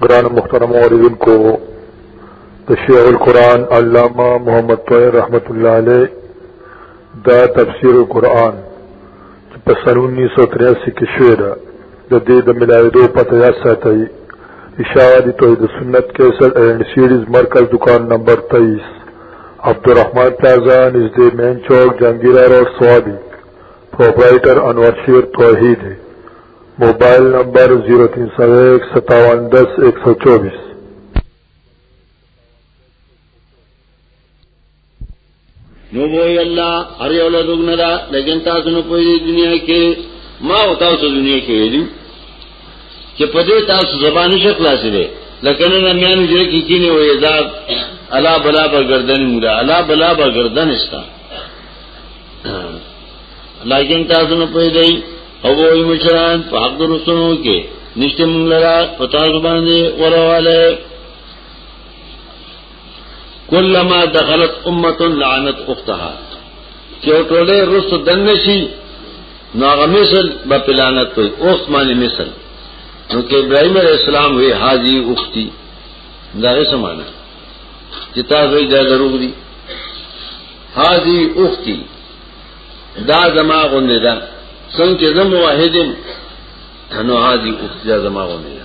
گران مخترم عوردن کو تشیع القرآن علامہ محمد طویر رحمت اللہ علیہ دا تفسیر القرآن چپا سن انیس سو تریاسی کی شعر دا دید ملاوی دو پتہ یاد ساتھائی اشاعتی توحید سنت کیسر اینڈ سیڈیز مرکز دکان نمبر تیئیس عبدالرحمن پلازا نزد مین چوک جنگیرہ روڈ سوابی پروپرائیٹر انور شیر توحید موبائل نمبر 0301571024 نو وی الله هر یو له دغنه لیکن تاسو نو په دنیا کې ما او تاسو دنیا کې ویلو چې په دې تاسو زبان نشه خلاصې دي لکه نن میانو جره کې کینه وې دا الا بلا پر گردن مولا الا بلا پر گردن استا لیکن تاسو نه پوي دی او وې مشران په حق درسونو کې نشته مونږ لرا پتا زبان دي ورواله کلما دخلت امه لعنت اختها چې ټوله رس دنشي ناغه مثل په پلانت کوي اوس باندې مثل نو کې ابراهيم عليه السلام وی حاجی اختی دا یې سمانه چې تاسو یې دا ضرور دي حاجی اختی دا زما غونډه ده څنګه زمو واحدم نو حاجی اختی دا زما غونډه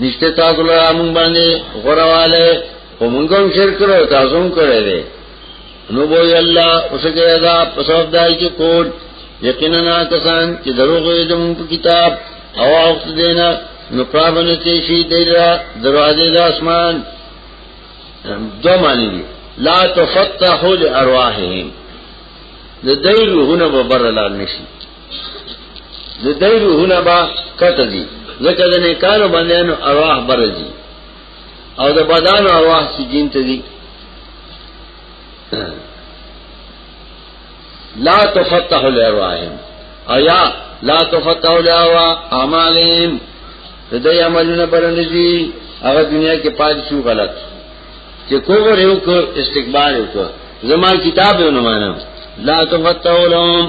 نشته تاسو له موږ باندې غرواله په موږ هم شرک کړو تاسو هم کړی دی نو وای الله اوسګه دا په سبب دای چې کوټ یقینا کسان چې دروغ یې د موږ کتاب او وخت دینا نو پرابنه چې شي دیرا دروازه د اسمان دو معنی دي لا تفتحوا لارواحهم د دې روحونه به بر لار نشي د دې روحونه با کته دي ځکه د نه کارو باندې ارواح برځي او د بدن ارواح چې جین ته دي لا تفتح الارواحهم ایا لا تفتح الارواح اعمالهم د دې عملونه برنه دي هغه دنیا کې پاج شو غلط چې کوور یو کو استقبال یو کو زما کتاب یو نه مانم لا تفتح لهم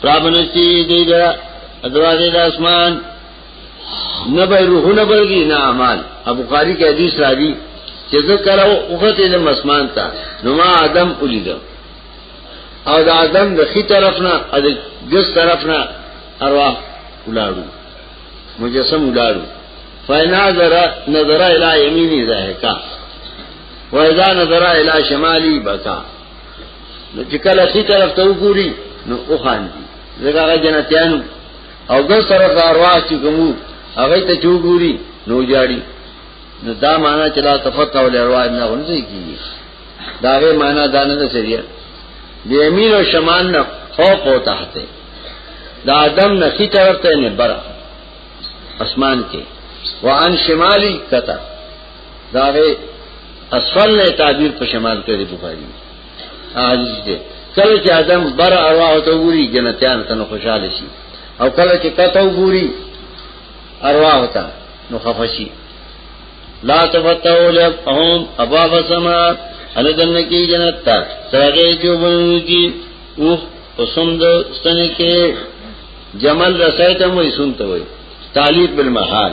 پرابنستی دی دا دروازه د اسمان نه به روحونه برګي نه اعمال ابو قاری کې حدیث راځي چې زه کړو وخت دې مسمان تا نو ما ادم ولید او دا ادم د خي طرف نه او د ګس طرف نه ارواح ولاړو مجسم ولاړو فنظر نظر الى يميني ذهكا واذا نظر الى شمالي بكا نو چې کله سی طرف ته وګوري نو او خان دي زګه هغه جنتیان او ګل سره کاروا چې کومو هغه ته چوغوري نو جاړي نو دا معنا چې لا تفقه ول ارواح نه غونځي کیږي دا غي معنا دا نه سریه د یمین او شمال نه خوف او تحت دا ادم نه کی طرف ته نه برا اسمان کې وان شمالي کته داغه اسفل نه تعبیر په شمال کې دی بخاری حدیث دی کله چې ادم بر ارواح ته وګوري جنتیان ته خوشاله شي او کله چې کته وګوري ارواح ته نو خفه شي لا تفتحوا لهم ابواب السماء ان دنه کې جنت ته سرګې کې وبنږي او پسند ستنه کې جمل رسایته مې سنت وای تعلیق بالمحال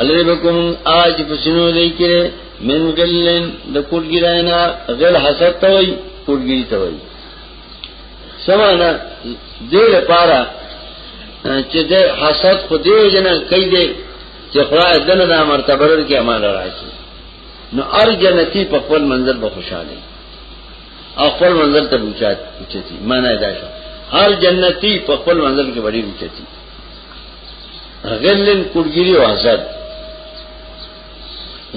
الله بكم آج پسنو دی کرے من غلن د کوټګی راینا غل حسد ته وای کوټګی ته وای سمانا دې لپاره چې د حسد خو دې جنا کوي دې چې خدای دنه د مرتبه لري کې امان راځي نو ار جنتی په خپل منزل به خوشاله او خپل منزل ته بوچات چتی معنی دا شو هر جنتی په خپل منزل کې وړي بوچتی غلن کوډګيري او حسد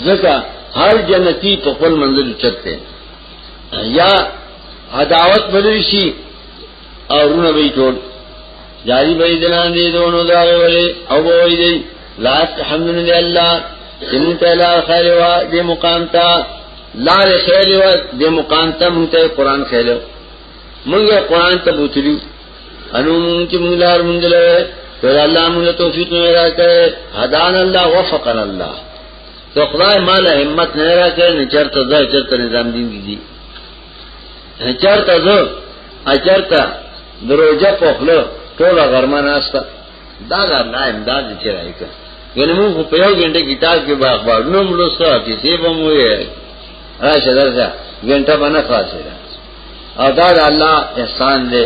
ځکه هر جنتی په خپل منزل چته یا عداوت بدل شي او رونه به ټول جاری به دلان دي دونو دا ویلې او وې دي لا الحمدلله الله ان تعالی خیر وا دې مقام تا لا خیر وا دې مقام ته مونته قران خیر مونږه قران ته بوتلیو انو مونږ چې مونږ لار مونږ لاره ته الله مونږ توفیق نه راکړي هدان الله وفقنا الله ته خدای مال همت نه راکړي نه چرته ځای چرته نظام دین دي چرته زه اچرته دروځه په خپل ټول غرمه ناشته دا دا نه امداد چې راځي یعنی مونږ په یو غنټه کتاب کې باغ باغ نو ملوسته کې سی بموي راشه درځه غنټه باندې خاصه او دا د الله احسان دی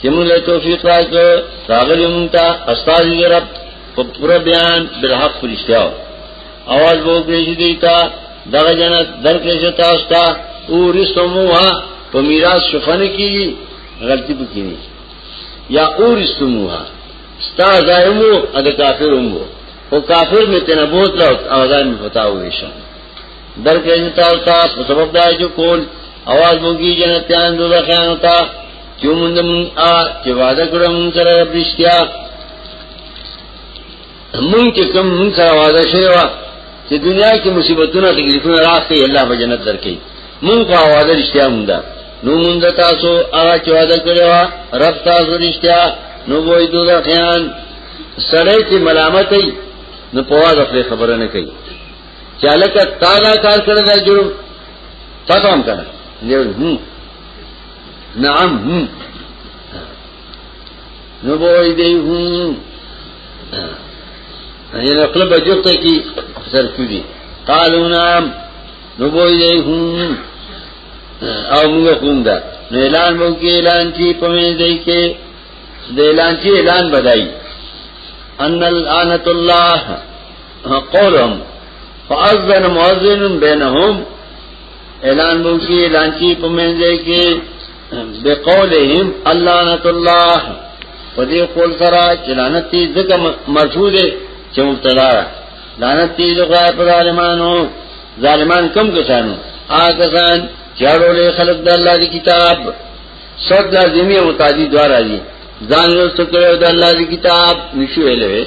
چې موږ له توفیق راکړو راغلی موږ ته استاد یې رب په پر بیان بل حق فرشتاو اواز وو کړی دی تا دغه جنت درکې شتا استا او رسموها په میراث شفن کی غلطی پکې نه یا او رسموها ستا زایمو اده کافر ومو او کافر می تنبوت لاو اذان می پتاوې شه درکړې دي تاسو ته په سبب دا چې کول اواز وږي جنتیان دوه خیانو ته چې موږ موږ آ چې وعده کړو موږ سره رښتیا موږ چې کوم موږ سره وعده شوی و چې دنیا کې مصیبتونه تکلیفونه راځي الله به جنت درکړي موږ په وعده رښتیا موږ نو موږ تاسو هغه چې وعده کړو رب تاسو رښتیا نو وای دوه خیان سره چې ملامت ای نو په واده خبره نه کوي چالکه تا دا کار کړی دا جرم تا ته هم کړی دیو هم نعم هم نو بوئی دی هم یعنی خپل بجوت کی سر کیږي قالو نعم نو بوئی دی هم او موږ کوم دا نو اعلان مو کې اعلان چی پمې دی کې د اعلان چی اعلان بدای ان الانت الله قولهم فاذن مؤذن بینهم اعلان بو کی اعلان کی پمنځه کې بقولهم اللعنت الله په دې قول سره چې لعنت دې ځکه مرفوع دي چې مبتلا لعنت دې ځکه په ظالمانو ظالمان کم کسانو آګه ځان چاړو له خلق د الله دی کتاب صد لازمی او متعدی دوارا دی ځان یو څه کړو د الله دی کتاب نشو ویلې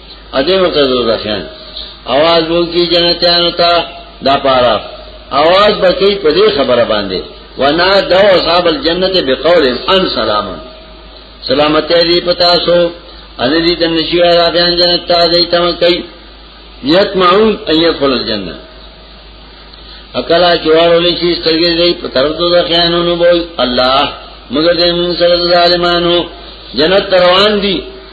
اده ورته دوزخیان आवाज وکي جنتیانو ته دا پارا आवाज بکی په دې خبره باندې ونا دو اصحاب الجنت بقول ان سلام سلامت دې پتا سو ان دې د نشیا را بیان جنت ته دې تم کوي یتمعون ان يدخل الجنه اکلا چوارو لشی سترګې دې په طرف دوزخیانو نو بول الله مگر دې موږ سره ظالمانو جنت روان دي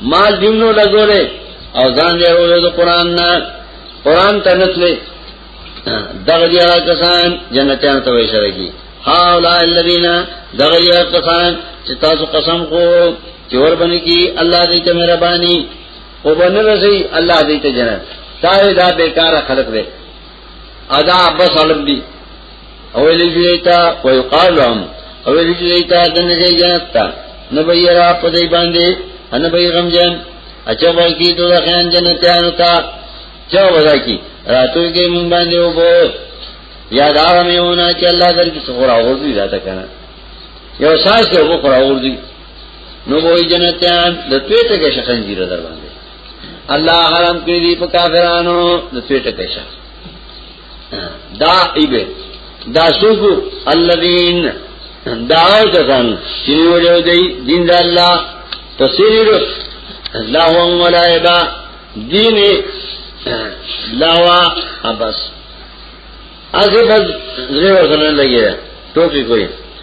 مال دیونو لګولې او ځان یې ورو د قران نه قران ته نتلې دغه دي هغه کسان جنتیان ته وي سره کی حالا الذین دغه دي هغه کسان چې تاسو قسم کو چې ور باندې کی الله دې ته مهرباني او باندې رسي الله دې ته جنت دا دا بیکاره خلق دی ادا بس علم دی اولی جویتا ویقالو هم اولی جویتا دنگی جنت تا نبی را پدی باندی انبی غم جن اچھا بائی کی دو دخیان جنتیانو تا چا ودا کی راتو کی من باندی او بو یاد آرمی ہونا چی اللہ در کسی خورا غردی راتا کنا یو ساس دے او بو خورا غردی نو بوئی جنتیان دتوی تکش خنجیر در باندی الله حرام کړی دی په کافرانو د سویټه کې شه دا ایبه دا سوکو الذین دا کسان چې ویلو دی دین د الله تسیر لهم ولایبا دین لوا ابس اسی بس زیور کرنے لگی ہے ٹوکی کوئی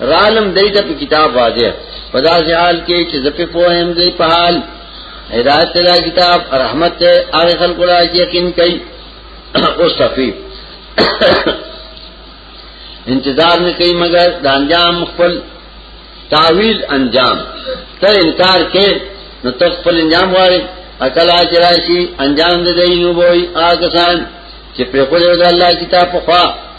رالم دای ته په کتاب واضح په داسې حال کې چې زپه پوهم دی په حال هدایت دا کتاب رحمت ته هغه خلکو لا یقین کوي او صفی انتظار نه کوي مگر د انجام خپل تعویل انجام ته انکار کې نو ته خپل انجام وایي اکلا چرایشی انجام د دینو بوئی آکسان چې پر خو د الله کتاب په خوا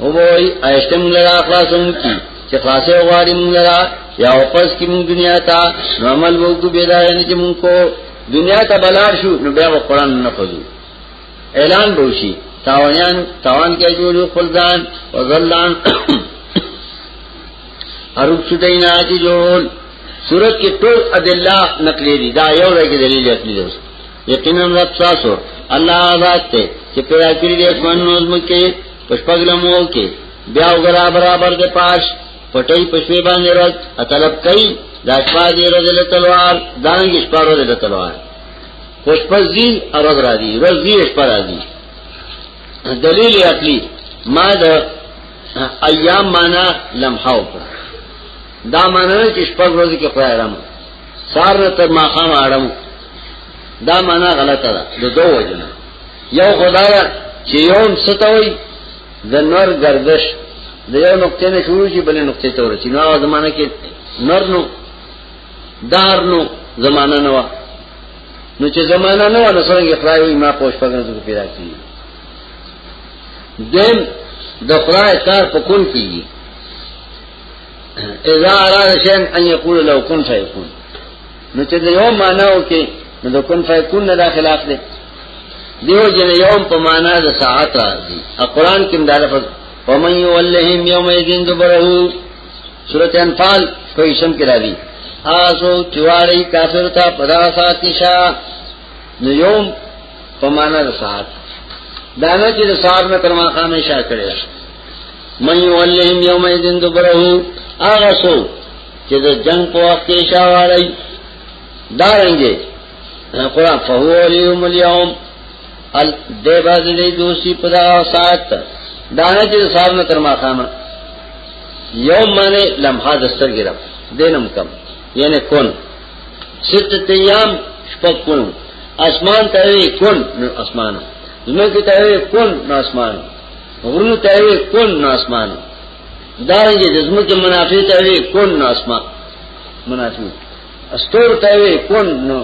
او وای ایشته موږ لرا خلاصون کی چې خلاصې غواړي موږ لرا یا واپس کی موږ دنیا ته نو عمل وکړو به دا نه چې موږ کو دنیا ته بلار شو نو بیا قرآن نه خذو اعلان بوشي تاوانیان تاوان کې جوړو خپل ځان او ځلان اروب چټای نه اچي جوړول صورت کې ټول ادله نقلې دي دا یو ځای کې دلیل اصلي دی یقینا رب تاسو الله ذات ته چې پیدا کړی دې اسمان نو زمکه پښپګلمو کې بیا وګرا برابر دې پاش پټي پښوی باندې رات طلب کوي دا شپه دې رزل تلوار دانګ شپه رزل تلوار خوشپزي ارز را دي رزي شپه را دي دلیل عقلی ما د ایام معنا لمحاو دا معنا چې شپږ ورځې کې خدای رحم سار نه تر ما خام اړم دا معنا غلطه ده د دوه وجنه یو خدای چې یوم ستوي د نور گردش د یو نقطې نه شروع شي بلې نقطې ته ورسي نو زمانہ کې نور نو دار نو زمانہ نه و نو چې زمانہ نه و نو څنګه خدای وي ما پوښ پګنه ته پیدا کیږي دیم د خدای کار په کون کیږي اذا اراد شيئا ان يقول لو كن فيكون نو چې یو معنا وکي نو د کن فیکون نه خلاف دی دیو جن یوم په معنا د ساعت راځي قرآن کې مدار پر ومن یولهم یوم یذین دبره سورۃ انفال په اسم کې راځي آسو چواری کافر تا پدا ساتي شا نو یوم په معنا د ساعت دانه چې د ساعت نه کرما خامې شا کړی من یولهم یوم ایذن دبره هغه سو چې د جنگ په وخت کې شاوړی دارنګي قرآن فهو الیهم اليوم ال دې باز دې دوسی په دا سات دانه چې صاحب نه تر ما خامه یوم معنی لمحه دستر ګرم دینم کم یعنی کون ست تیام شپک کون اسمان ته کون نو اسمان زمکه ته کون نو اسمان غرونو ته وی کون نو اسمان دارنګه جسم کې منافع ته وی کون نو اسمان منافع استور ته وی کون نو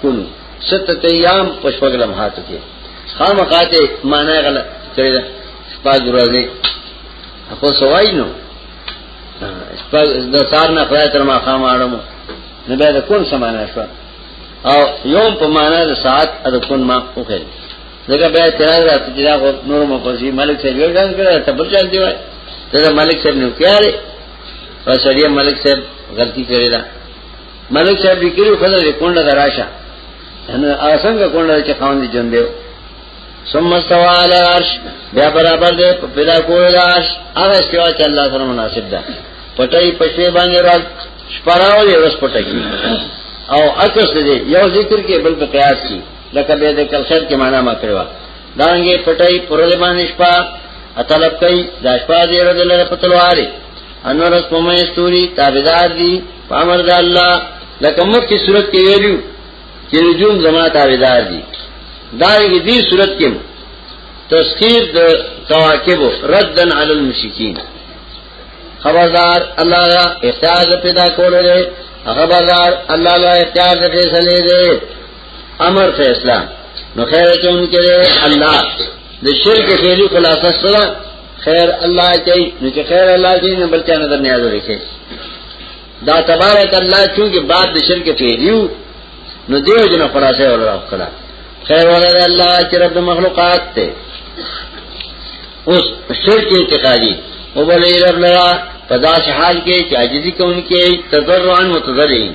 کون ستت ایام پښوګلم هاتو کې خامخاته معنی غلط کړی دا شپږ ورځې خو سوای نو شپږ د سار نه خدای تر ما خام اړم نه به کون سمانه شو او یوم په معنا د ساعت د کون ما وکړي دغه بیا اعتراض راته چې دا نور مفسي ملک صاحب یو ځان کړه ته بل چل دی وای ته ملک صاحب نو کیاره او سړی ملک صاحب غلطي کړې ده ملک صاحب لیکلو خدای دې کونډه دراشه ان اسنګ کونډه چې خاون دي جون دیو ثم استوى على العرش بیا برابر دې په پیدا کوی دا عرش هغه استوا چې الله سره مناسب ده پټي پښې باندې راځ شپراو یې ورس پټي او اکس دې یو ذکر کې بل په قیاس کې لکه به د کلسر کې معنا ما کړو دانګې پټای پرلې باندې شپه اطلب کوي د شپه دې ورځ لره په تلوارې انور اس په مې استوري تابعدار دي پامر د الله لکه مکه صورت کې ویلو چې نجوم زما تابعدار دي دا یې دې صورت کې تسخير د تواکب ردن علی المشرکین خبردار الله لا اختیار پیدا کولو دی خبردار الله لا اختیار فیصله دی امر فیصلہ نو خیر ته ان کرے الله د شرک فعلی خلاصہ سره خیر الله کوي نو چې خیر الله کوي نه بلته نه درنه یاد ورکه دا تبارک الله چې بعد د شرک فعلیو نو دیو جن خلاصه ول راو کړه خیر ولر الله چې رب مخلوقات ته اوس شرک اعتقادي او بل رب لرا پداس حال کې چې عاجزي کوونکې تضرعا متضرعين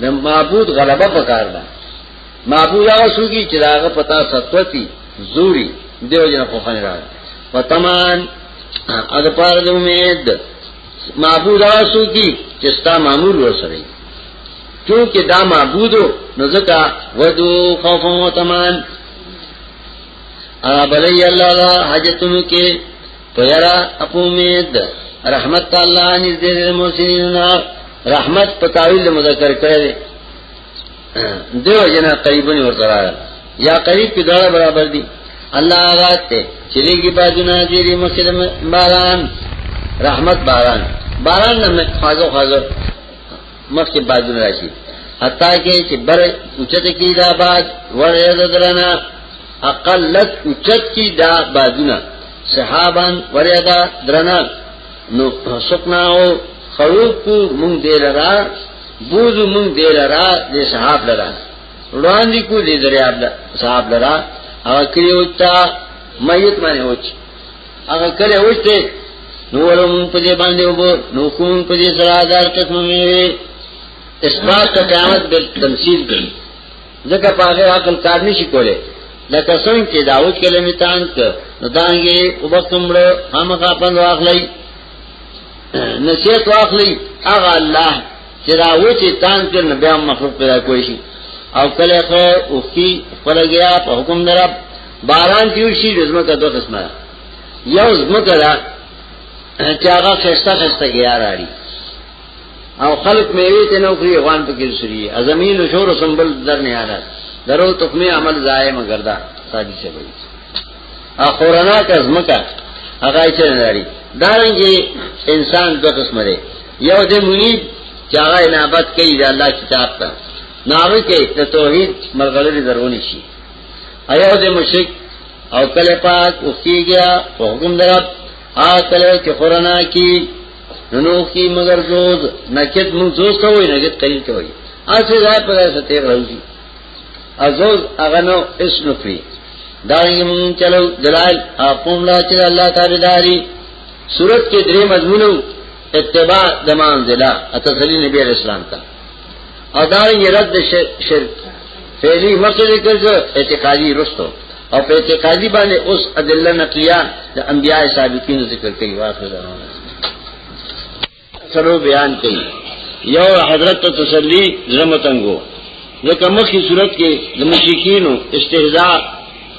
د معبود غلبه پکار ده معبود هغه سوګي چې داغه پتا ستوتی زوري دیو جن په خانه راځي وتمان اګ پار د امید معبود هغه سوګي چې ستا معمول وسري چونکه دا معبود نو ځکه ودو خوف او تمان ا بلای الله حاجتونو کې تیرا اپومید رحمت الله نږدې د محسنین رحمت په تعویل مذکر کړی دیو جنا قریبنی ورته راغله یا قریب کې داړه برابر دي الله هغه ته چې لګي بازونه دې مسلم باران رحمت باران باران نه خواږه خواږه مخکې بادونه راشي حتی کې چې بر اوچت کی دا باد ورېد درنه اقلت اوچت کی دا بادونه صحابان ورېد درنه نو سکنا او خروب کو مونږ دې لرا بوزو مونږ دې لرا دې صحاب لرا وړاندې کو دې دریاب صحاب لرا او کړیو تا مېت باندې وچ هغه کله وشته نورم په دې باندې وبو نو کوم په دې سره دار قسم میوي اثبات قیامت د تمثيل دی ځکه په هغه عقل کار نشي کوله لکه څنګه چې داوود کلمې تان ک نو دانګي وبکمړ همغه پند واخلې نصیحت واخلې هغه الله چې داوود چې تان ک نو بیا مخلوق پیدا کوي او کله خو اوخي خپل غیا په حکم درب باران کیو شي د زمکه دوه قسمه یو زمکه دا چې هغه خسته خسته ګیار اړي او خلق میوه ته نو کوي غوان په کې سری ازمین او شور سنبل در نه حالت درو تخمی عمل ضایع مګردا سادي څه وایي اخورانا کا زمکه هغه چې نه لري دارنګي انسان دوه قسمه دی یو د منیب چې هغه انابت کوي د الله کتاب ته ناوي کې د توحید مرغلري درونی شي ایو دې مشرک او کله پاک اوخیږي په حکم درب آ کله چې قرانا کی نو کی مگر زود نکد مون زوس ته وای نکد قلیل ته وای اسی ځای په داسه تیر راوځي ازوز اغنو اسنو فی دارنګ مون چلو دلال اپوم لا چې الله تعالی داری صورت کې درې مضمونو اتباع د منزله اتسلی نبی اسلام ته او دا یې رد شرک فعلی مخکې ذکر شو اعتقادي رستو او په اعتقادي باندې اوس ادله نقلیه د انبیاء ثابتین ذکر کوي واخر زمانه سره بیان کوي یو حضرت ته تسلی زمتنګو ځکه مخکې صورت کې د مشرکینو استهزاء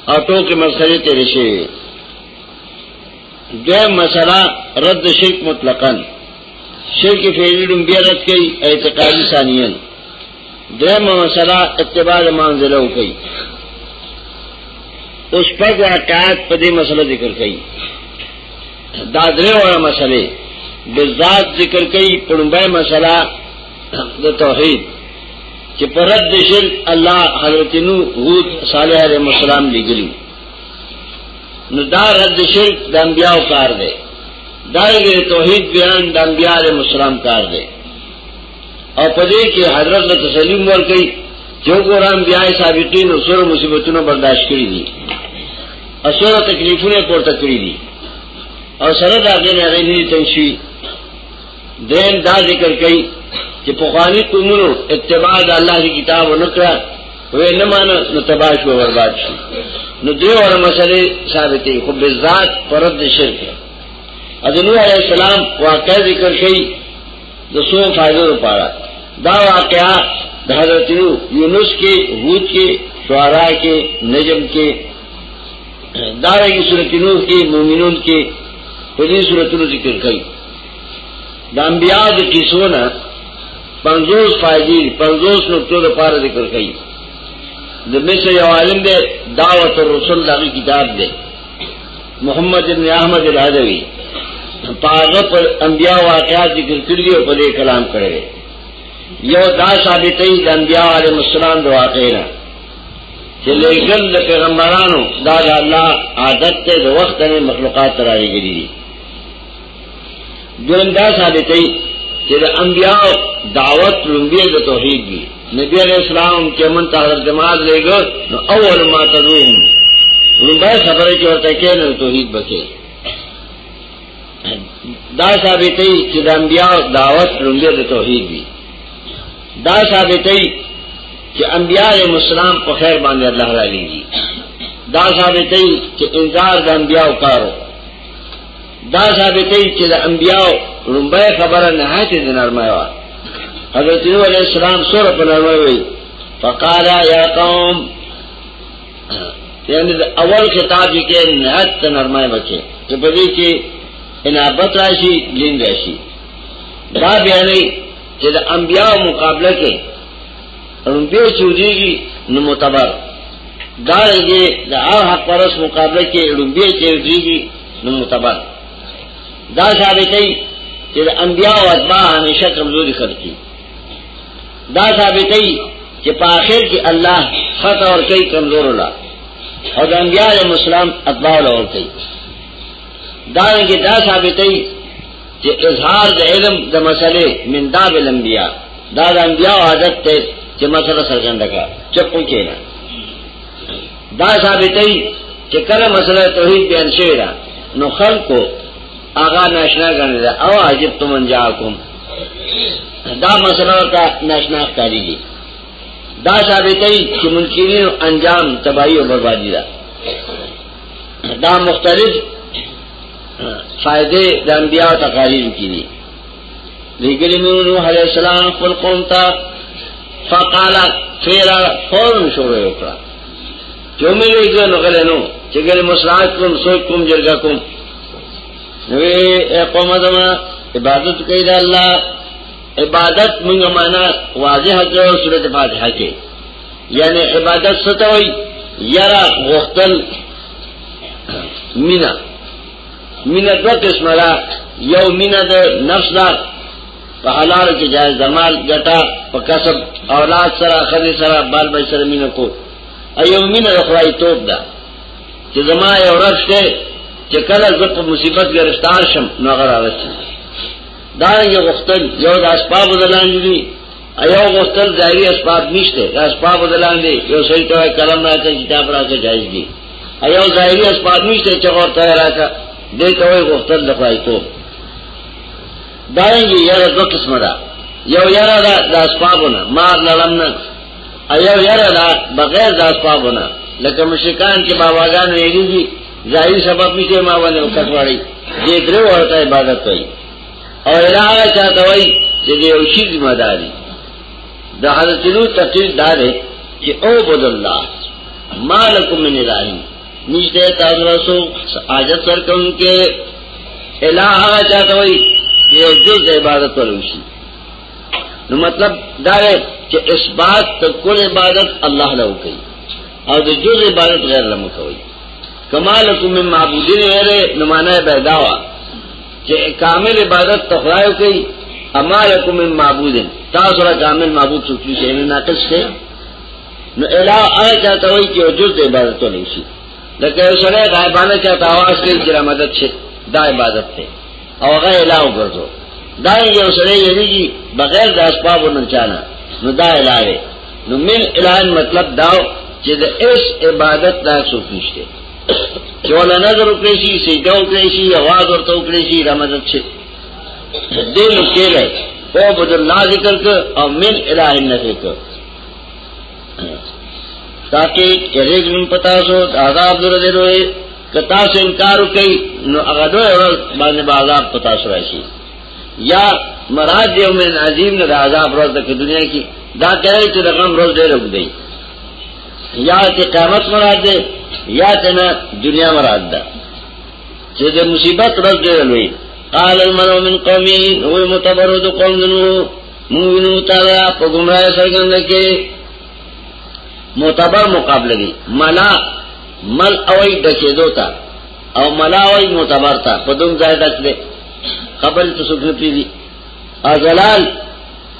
او ټوکې مسخره تیرې شوې دویم مسله رد شرک مطلقاً شرک فعلی دم بیا رد کئی اعتقادی ثانیاً دویم مسله اتباع منزله وکي اوس په واقعات په دې مسله ذکر کړي دا درې وړه مسله بالذات ذکر کړي په لومړی مسله د توحید چې پرد شرک الله حضرت نوح هود صالح علیه السلام لګلی نو دا رد شرک د انبیاو کار دی دا یې توحید بیان د انبیاله مسلم کار دی او په دې کې حضرت له تسلیم ورکړي جو قرآن بیا سابقین او سره مصیبتونو برداشت کړی دي او سره تکلیفونه پورته کړی دي او سره دا غنه غنی تنشي دین دا ذکر کړي چې په خواني قومونو اتباع د الله کی کتاب ونکړه وې نه مان نو تباش و برباد شي نو دې اور مسلې ثابتې خو به ذات پرد شرک اذن علی السلام واقع ذکر کړي د سو فائدو لپاره دا واقعا د حضرت یونس کې هود کې شعرا کې نجم کې دا رنګ سورۃ نوح کې مؤمنون کې په دې سورۃ نوح ذکر کړي د انبیاء د قصو نه پنځوس فائدې پنځوس نقطو لپاره ذکر کړي د مصر یو عالم دی دعوت الرسل دغه کتاب دی محمد ابن احمد العدوی پاغه پر انبیاء واقعات ذکر کړی او په دې کلام کړی یو دا ثابتې د انبیاء علیهم السلام د واقعنا چې لګل د پیغمبرانو دا د الله عادت ته د وخت نه مخلوقات راوي کړی دویم دا ثابتې چې د انبیاء دعوت لومبي د توحید دی نبی علیہ السلام چې مون ته حضرت معاذ لګو نو اول ما تدوم لومبه خبره چې ورته کې نو توحید بچي دا ثابتې چې د انبیاء دعوت لومبي د توحید دی دا ثابتې چې انبیاء مسلمان په خیر باندې الله را لېږي دا ثابتې چې انذار د انبیاء کارو دا ثابته چې د انبیاو لومبای خبره نه هاتې د نرمای وا حضرت نوح علیہ السلام سره په نرمای وی فقال یا قوم یعنی د اول خطاب کې نهات ته نرمای بچي چې په دې کې انابت راشي لین راشي دا بیانې چې د انبیاو مقابله کې رومبیو چوریږي نو متبر دا یې د هغه حق پرس مقابله کې رومبیو چوریږي نو متبر دا ثابتې چې د انبیا او اتباع همیشه کمزوري خرچي دا ثابتې چې په آخر کې الله خط اور کوي کمزور ولا او د انبیا او مسلمان اتباع اور کوي دا نه دا ثابتې چې اظهار د علم د مسلې من داب الانبیاء دا د انبیا عادت ته چې مسله سرګنده کا چپ کېنا دا ثابتای چې کله مسله توحید بیان شوی دا نو خلکو هغه ناشنا غنل او عجب تم انجاکم دا مسله ورته ناشنا ښکاریږي دا ثابتای چې منکرین انجام تباہی او بربادی ده دا مختلف فائدې د انبیاء تقاریر کې دي لګلی مونږ نوح علیہ السلام خپل قوم ته فقال فیر فورن شروع وکړه چې مې لګل نو غل نو چې ګل مسرات کوم سوچ کوم جرګه کوم نو اے قوم دما عبادت کوي د الله عبادت موږ معنا واضح کړو سورته فاتحه کې یعنی عبادت ستوي یرا غختل مینا مینه دو قسمه ده یو مینه د نفس ده په حلال کې جایز زمال ګټه په کسب اولاد سره خدي سره بال بچ سره مینه کو ایو مینه د خدای توپ ده چې زما یو رښتې چې کله زه په مصیبت گرفتار شم نو هغه راځي دا یو وخت یو د اسباب دلاندې دي ایو غوستل ظاهری اسباب نشته دا اسباب دلان دي یو سړی ته کلم راکړي کتاب راکړي جایز دي ایو ظاهری اسباب نشته چې ورته راکړي دې ته وي غوستل د پایتو دانګي یاره دوه قسمه ده یو یاره دا د اسبابونه مار لړم نه ایو یاره دا بغیر د اسبابونه لکه مشکان کې باباګانو یې دي ظاهری سبب نشته ما باندې وکړ وړي دې درو ورته عبادت کوي او الهه چاته وای چې یو شی ذمہ داری د حضرت نو تقریر دار چې او بد الله مالکم من الہین نشته تاسو رسو حاجت سر کوم کې الهه چاته وای یو جز عبادت ولوشي نو مطلب دا دی چې اثبات ته کول عبادت الله له کوي او د جز عبادت غیر له کوي کمالکم من معبودین غیر نمانه پیداوا چې کامل عبادت تخلای کوي اما لکم من معبود تاسو را کامل معبود څوک شي نه ناقص شي نو الا هغه چاته وایي چې جز د عبادت نه شي لکه یو سره غایبانه چاته आवाज کوي چې مدد شي دا عبادت ته او هغه الا وګرځو دا یو سره یریږي بغیر د اسباب نه چانه نو دا الا نو من الان مطلب داو چې د اس عبادت دا څوک نشته چې ولا نظر وکړي شي سیدا وکړي شي आवाज ورته وکړي شي رمضان شي دې نو کېلای او بد الله ذکر ک او من الہ نه ک تاکي یریګ من پتا شو عذاب در دې روي کتا سے انکار وکي نو هغه دوه ورځ باندې عذاب پتا شو راشي یا مراد یو من عظیم نه عذاب ورځ د دنیا کې دا کوي چې د غم ورځ ډېر وګدي یا ته قیامت مراد ده یا ته نه دنیا مراد ده چې د مصیبت ورځ ډېر لوی قال الملو من قومي هو متبرد قوم دنو مومنو تعالی په گمراه سرګند کې معتبر مقابله دي ملا مل اوي دکېدو تا او ملا اوي معتبر تا په دوم ځای دکله خبر ته سګنه پیږي ازلال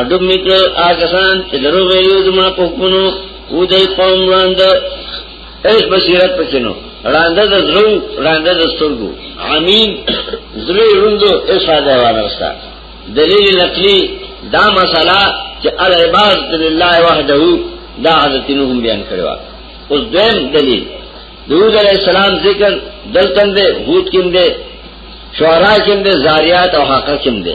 اډو میکر آکسان چې درو ویلو زما په حکمونو و دې قوم وړاندې ایس بصیرت پکینو وړاندې د زرو وړاندې د سترګو امین زری روندو ایس فائدہ وانستا دلیل نقلی دا مسله چې العباد لله وحده دا حضرت نوح بیان کړو اوس دیم دلیل دود علیہ السلام ذکر دلتن دے ہود کم دے شعراء کم دے زاریات او حقا کم دے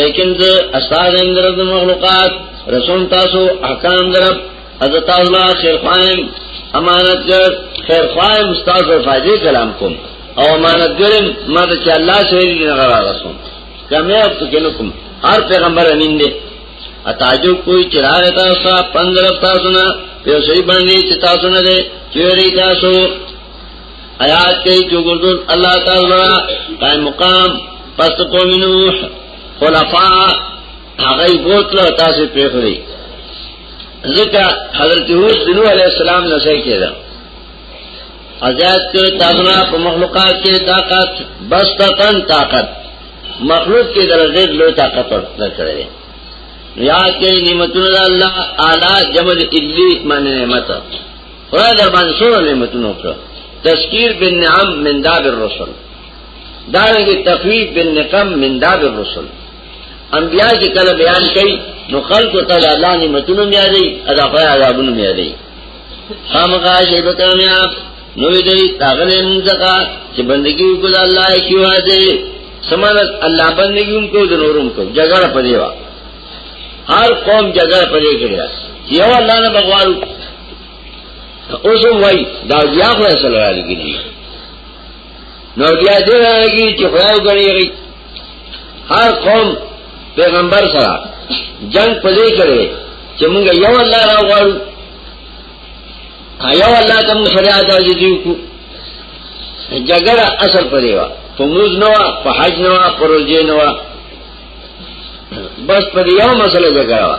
لیکن د استاد اندر د مخلوقات رسول تاسو احکام درب از تاسو لا خیر خوایم امانت ګر خیر خوایم استاد او فائدې کلام کوم او امانت ګرم ما ته چې الله سهیل نه غوا رسول کمه اپ کې نو کوم هر پیغمبر امین دی اتاجو کوئی چراغ تاسو پندرب تاسو نه په سړي باندې چې تاسو نه دی چیرې تاسو آیات کې چې ګردون الله تعالی قائم مقام پس قوم نوح خلفاء هغه بوتله تاسو پیخري ځکه حضرت هود دنو علی السلام نه څه کېده آزاد کړ تاسو نه په مخلوقات کې طاقت بس تن طاقت مخلوق کې درجه لو طاقت ورته کړی یاد کړئ نعمتونه الله اعلی جمع الی من نعمت خدای در باندې سوره نعمتونه وکړه تذکیر بن نعم من داب الرسل دارنګه تخویف بن نقم من داب الرسل انبیاء چې کله بیان کوي نو خلق تعالی الله نعمتونه میا دی ادا خدای عذابونه میا دی خامخا شی به کامیاب نو دې تاغله منځکا چې بندگی وکړه الله یې شیوا دی سمانت الله بندگی هم کو د نورم کو جګړه پدیوا هر قوم جګړه پدې کړی یو الله نه بغوالو اوس هم وای دا بیا خو سره راګینی نو بیا دې راګی چې خدای غنیږي هر قوم پیغمبر سره جنگ پدې کړي چې موږ یو الله راغواړو یو الله تم شریعت او دې کو جګړه اثر پدې وا په موږ نو په حج نو په روزه نو بس پر یو مسله جګړه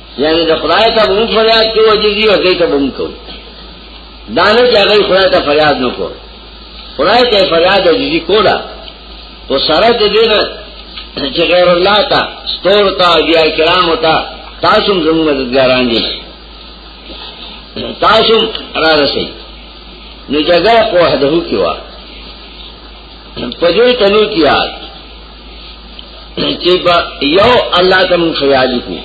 یعنی د خدای ته مونږ فریاد کوو عجزي او دې ته مونږ کوو دانه چې هغه خدای ته فریاد نه کوو خدای ته فریاد عجزي کولا او سره دې دینه چې غیر الله ته ستور ته بیا کرام ته تاسو زموږ مددګاران دي تاسو را رسي نو جزا په هدهو کې وا په دې تنو کې چې با یو الله ته مونږ خیالي کو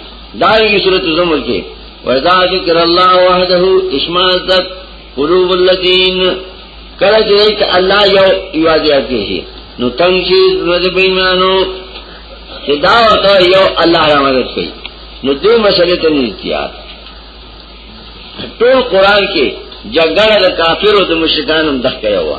دا یې صورت زمر کې وذا ذکر الله وحده اشمازت قلوب الذين کله چې الله یو یوازې کوي نو تنګ شي د بېمانو چې دا ورته یو الله را مدد کوي نو دې مسلې ته نه تیار ټول قران کې جګړه د کافرو د مشرکانو دښکې وه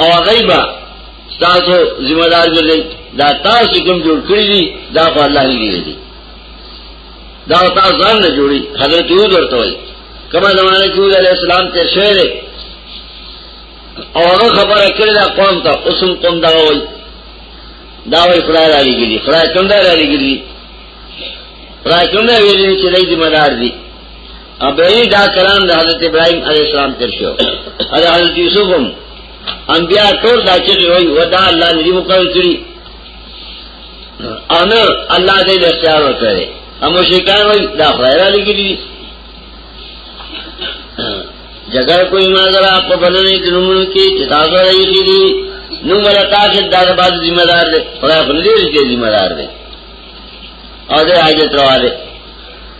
او غیبا تاسو ذمہ دار ګرځي دا تاسو کوم جوړ کړی دي دا په الله نه دی دا تاسو ځان نه جوړي حضرت یو ورته وایي کما زمانه کې یو علی السلام ته شعر او هغه خبره کړې دا قوم ته اوسم قوم دا وایي دا وایي خدای را لګي خدای څنګه را لګي خدای څنګه ویلي چې دای ذمہ دار دي او بینی دا کلام دا حضرت ابراہیم علیہ السلام ترشو اور حضرت یوسف ہم انبیاء طور دا چکی ہوئی ودا اللہ نجیب قبل کری او نه الله دې د اختیار ورکړي هم شیکان وي دا خیره لګی دي جګړه کوي ما زرا په بلنې د نومونو کې چې تاسو راځي دي نو مله تاسو د دغه باز ذمہ دار دي خدای په دې کې ذمہ دار دي او دې حاجت راوړي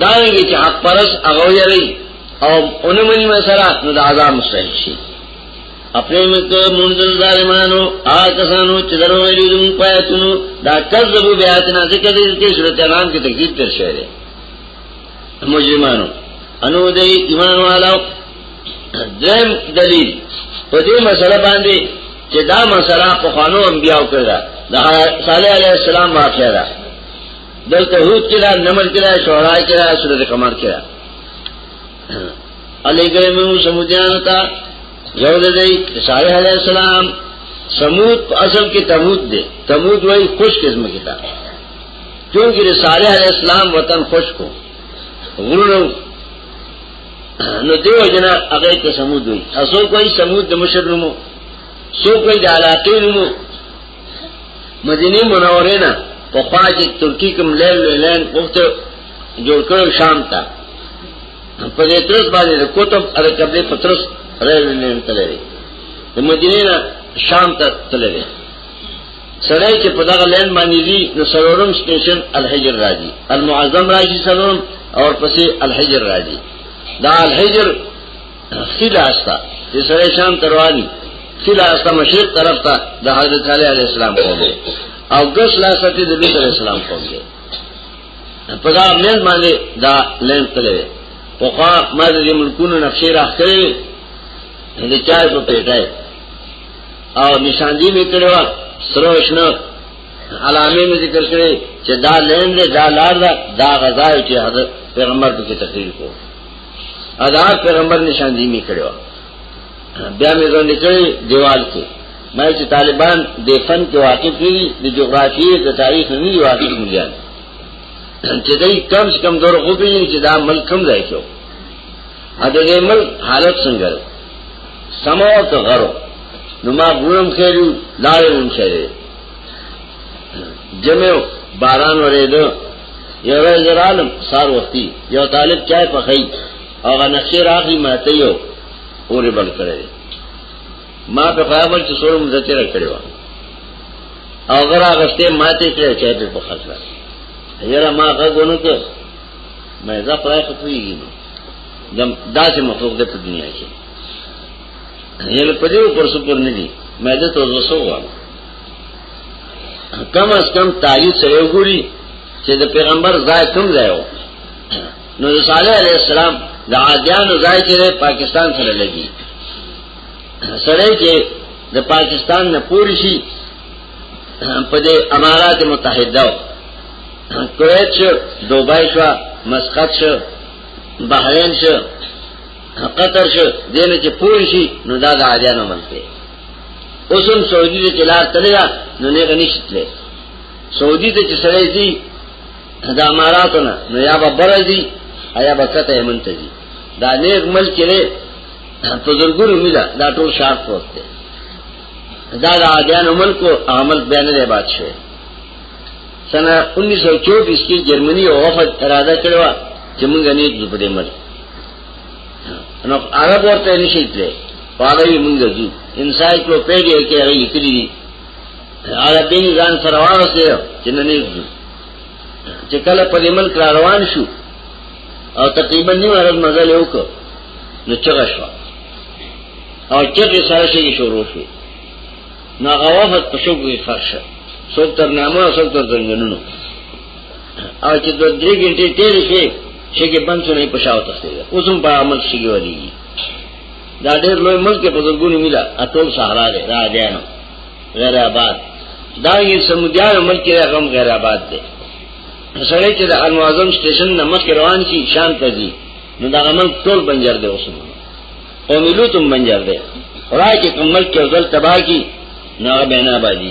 دانګي چې حق پرس هغه یری او اونمنی ما سره نو د عذاب مستحق شي خپل مکه منزل ظالمانو آکسانو چې درو ویلي دوم پاتونو دا کذبو بیاتنا ذکر دې کې صورت اعلان کې تکذیب تر شوی دی مجرمانو انو دې ایمان والو دیم دلیل په دې مسله باندې چې دا مسله په خوانو انبیاو کړه دا صالح علیه السلام واقعا دلته هوت کړه نمل کړه شورا کړه سورۃ قمر کړه علی ګرمو سمودیان تا یو د دې صالح علی السلام سمود اصل کې تمود دی تمود وای خوش قسم کې تا کیونکہ صالح علی السلام وطن خوش کو غرونو نو دیو جنا هغه ته سمود وای اسو کوئی سمود د مشرمو سو کوئی د علاقې نو مدینه منوره نه په خوا کې ترکی کوم لیل لیلن وخت جوړ کړو شام ته په دې ترس باندې د کوتب ار کبه پترس ریل لیلن تللی د مدینه نه شام ته تللی سړی چې په دغه لین باندې دی نو سرورم سټیشن الحجر راځي المعظم راځي سرورم او پسې الحجر راځي دا الحجر خیل آستا چې سره شام تروانی خیل آستا مشرق طرف ته د حضرت علی علیہ السلام قوم دی او ګس لا ساتي د لوط علیہ السلام قوم دی په دا مېز باندې دا لین تللی په خوا ما د ملکونو نقشې راخلې د چای په پیټای او نشاندی می کړو سروشن علامه می ذکر کړي چې دا لین دی دا لار ده دا غزا چې حضرت پیغمبر په تقریر کو ادا پیغمبر نشاندهی کړو بیا مې ځوند کړی دیوال کې مې چې طالبان د فن کې واقف دي د جغرافیې د تاریخ نه دي واقف دي چې دای کم سے کم دور غوبي چې دا ملک کم ځای شو ا دې ملک حالت څنګه سموت غرو نو ما ګورم خېلو لاړم خېلو جمعو باران ورېدو یو ورځ عالم سار وختي یو طالب چای پخای او غنښه راغی ماته یو اورې بل کړی ما په خیال چې سور مذاکره کړی و او غره غشته ماته کړی چای په پخا کړ یاره ما غوونه کړ مې ځا پرای خپلېږي نو دم داسې مخلوق ده په دنیا کې یل په دې پر سپور نه دي مې ده تو زوسو وامه کم از کم تاریخ سره وګوري چې د پیغمبر ځای کوم ځای و نو صالح علیہ السلام د عادیانو ځای چې پاکستان سره لګي سره چې د پاکستان نه پوری شي په دې امارات متحده کویت شو دوبای شو مسقط شو بحرین شو قطر شو دینه چې پوری شي نو دا د عادیانو ملک دی اوسم سعودي ته چلار تللی دا نو نه غنښتلې سعودي ته چې سړی دی دا اماراتونه نو یا به برځي یا به کته یې منته دي دا نیک مل چې په زرګونو میلا دا ټول شار پروت دی دا د عادیانو ملک او عمل بیان دی بادشاہ سنه 1924 کې جرمني او وفد اراده کړو چې موږ نه دې په دې ملک نو هغه ورته نشي تللی پاغوی مونږ ځو انسایکلوپیډیا کې هغه لیکلي دي هغه دې ځان سره واغسته چې نه نه چې کله په دې ملک را روان شو او تقریبا نیو ورځ مزل یو کو نو چغه شو او چغه سره شي شروع شو نو هغه وخت په شوق کې خرشه څوک تر نامه څوک تر ځنګنونو او چې دوه درې ګنټې تیر شي شګه بند شو نه پښاو تخته اوس هم په عمل شګه ودی دا ډېر لوی ملک په زرګونو میلا اټول صحرا دی را دی نو غیر آباد دا یې سمودیان ملک یې غم غیر آباد دی سره چې د انوازم سټیشن نه مخ روان شي شان ته دي نو دا عمل ټول بنجر دی اوس او ملوتم بنجر دی خدای چې کوم ملک یو ځل تباہ کی نو بنا باندې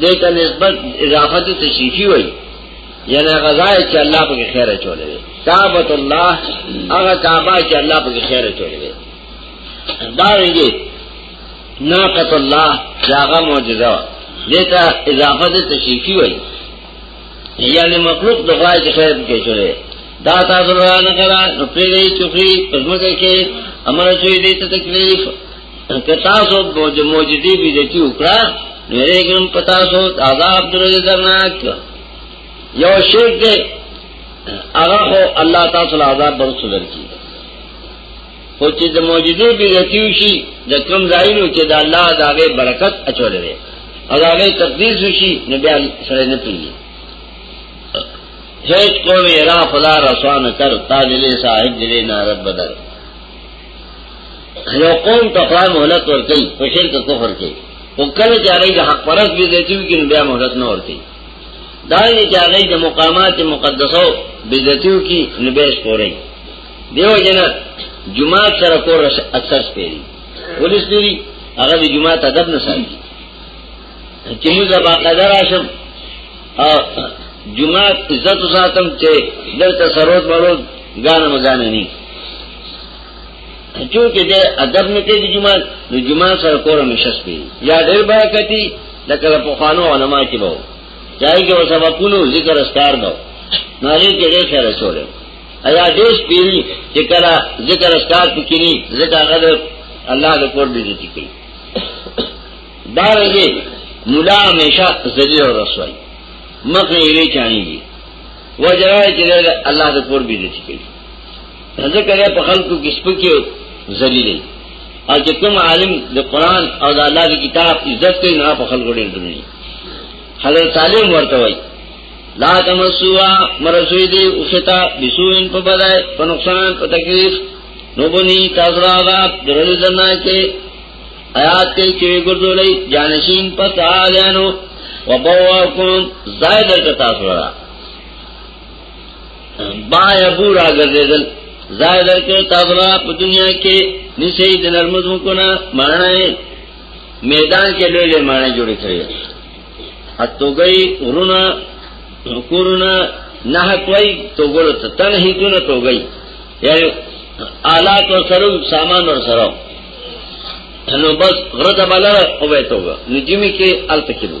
دیتا نسبت اضافت تشریفی وئی یعنی غزای چې الله په خیر چولې وي کعبۃ الله هغه کعبه چې الله په خیر چولې وي دا ویږي ناقۃ الله هغه معجزه دیتا اضافت تشریفی وئی یعنی مخلوق د غای چې خیر کې چولې دا تاسو نه کړه نو پیری چوکری پزمکه کې امر شوی دې ته تکلیف که تاسو د موجودی بیزتی وکړه نو یې ګم پتا سو عذاب درې درناک یو شرک دی هغه خو الله تاسو له عذاب برسول کی خو چې د موجودی بیزتی وشي د کوم ځایونو چې د الله دغه برکت اچول دی او دغه تقدیس وشي نو بیا سره نه پیږي هیڅ کومه را خدا رسوان کر تاج له صاحب دې نارد بدل یو قوم ته خدای مهلت ورکړي په شرک کفر کې او کله چې هغه د حق پرست به دي چې بیا مهلت نه ورکړي دا نه چې هغه د مقامات مقدسو بذاتیو کې نبیش پورې دیو جن جمعه سره کور اکثر سپيري پولیس دی هغه د جمعه ادب نه ساتي چې موږ به قدر راشم او جمعه عزت ساتم چې دلته سروت مرود غانه مزانه نه چونکه د ادب نه کوي جمعه نو جمعه سره کور مشس پی یا ډېر برکتی لکه په خوانو علما کې وو چاہے کې وسبقونو ذکر اسکار دو ناری کې ډېر خیر رسول ایا ډېر پیری چې کله ذکر اسکار پکینی ذکر غدر الله د کور دې دي کوي دارنګه مولا همیشه ذلیل او رسوای مخه یې چانیږي وجرای چې الله د کور دې دي کوي ذکر یې په خلکو کې سپکی او ذلیلې او چې کوم عالم د قران او د الله د کتاب عزت کوي نه په خلکو ډېر دروي حضرت صالح ورته وایي لا تمسوا مرسوی دی اوختا بسوین په بدای په نقصان په تکلیف نو بنی تاسو راغا درل زنا کې آیات کې چې ګرځولې جانشین په تعالانو وبواکم زائد تاسو راغا با ابو را ګرځیدل زای درکو تاسو لا په دنیا کې نشي د نرمزم کو نه مانای میدان کې لوی لوی مانای جوړ کړی اتو گئی ورونه کورونه نه کوي تو ګور ته تن هی کو نه تو گئی یعنی آلات و سرو سامان ور سرو نو بس غرض بالا او بیتوګه نجمی کې التکلو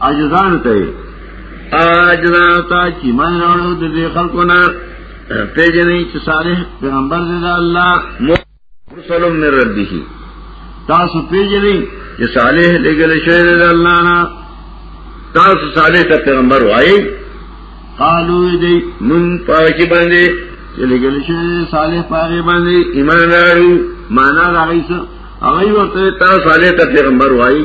عاجزان ته عاجزان ته چې من راړو د دې خلکو نه پیژنې چې صالح پیغمبر دی د الله مرسل من ربه تاسو پیژنې چې صالح لګل شوی دی د الله نه تاسو صالح ته پیغمبر وایي قالو دې من پاکي باندې چې لګل شوی صالح پاکي باندې ایمان راړو معنا راغی څه هغه ورته تاسو صالح ته پیغمبر وایي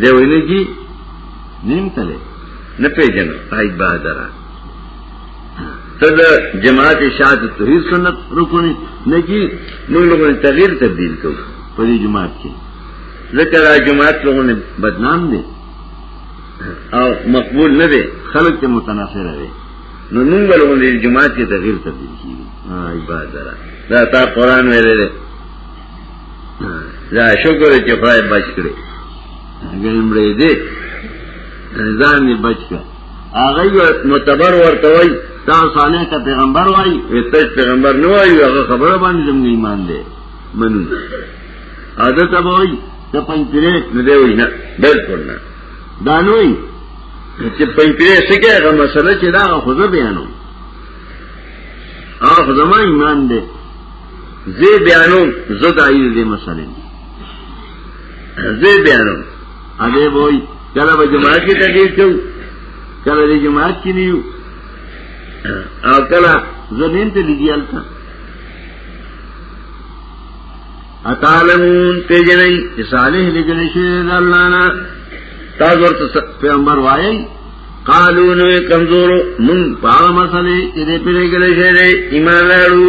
دی ویلی جی نیم تلی نه پیجن قائد بہادرہ ته د جماعت شاد توحید سنت رکونی نه کی موږ لوګو تغییر تبدیل کو په دې جماعت کې ذکر را جماعت لوګو نه بدنام دي او مقبول نه دي خلک ته متنافر دي نو موږ لوګو دې جماعت کې تغییر تبدیل کیږي عبادت دا تا قران ویلې دا شکر چې خدای بچ کړي ګل مړې دې ځان یې بچ کړ هغه متبر ورته وای دا صالح ته پیغمبر وای وته پیغمبر نه وای هغه خبره باندې زموږ ایمان دی منو عادت به وای ته پنځپیرې نه دی وای نه بالکل نه دا نه وای چې پنځپیرې څنګه هغه مسله چې دا خو زه بیانوم هغه زما ایمان دی زه بیانوم زه دایې دې مسلې زه بیانوم اده وای کله به جماعت کې تدیر کو کله دې جماعت کې نیو او کله زمين ته لګي الکا اتعلمون پیجنئی کہ صالح لگنے شید اللہ نا تاز ورطا پیغمبر وائی قالو نوے کمزورو من پاغ مسئلے چی دے پیلے گلے شیدے ایمان لارو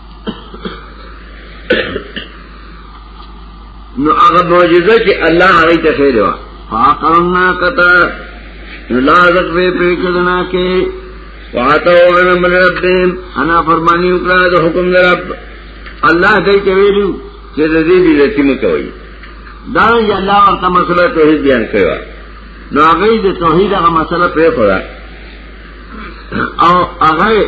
نو هغه معجزه چې الله هغه ته خیر وا فاقرنا قطا نو لا زق به پریکدنا کې واتو امر ربهم انا فرمانی وکړه د حکم در رب الله دې ته ویلو چې د دې دې چې مکوي دا یې الله ورته مسله توحید بیان کړو نو هغه د توحید هغه مسله پرې خورا او هغه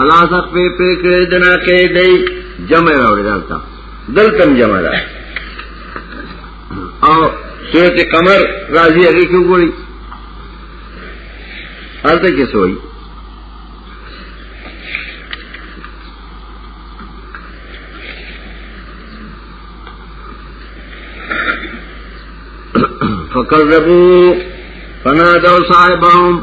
الله زخ په پرکړه دنا کې دی جمع راوړی دلته دلته جمع را او سورت قمر راضی هغه کې وګورئ هلته کې سوئی فکذبو فنادو صاحبهم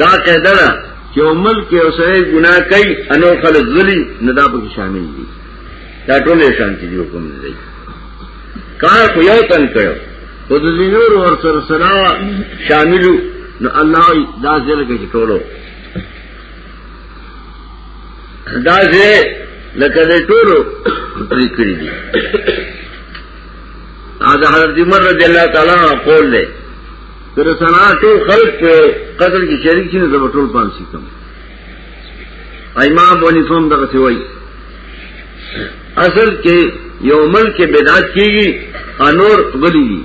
دا قاعده ده چې ملک یو سره ګناه کوي انو خلک ذلی نه دا پکې شامل دي دا ټول شان چې حکم دی کار خو یو تن کړو خو د نور ور سره سره شاملو نو الله دا ځل کې ټولو دا ځې لکه د ټولو پرې کړی دي دا حضرت عمر رضی الله تعالی قول دی تر سنا ټول خلق په قتل کې شریک شي نو زه ټول پانسی کوم ایمام بونی فهم دغه سی وای اصل کې یو ملک کې بدعت کیږي انور غلی دي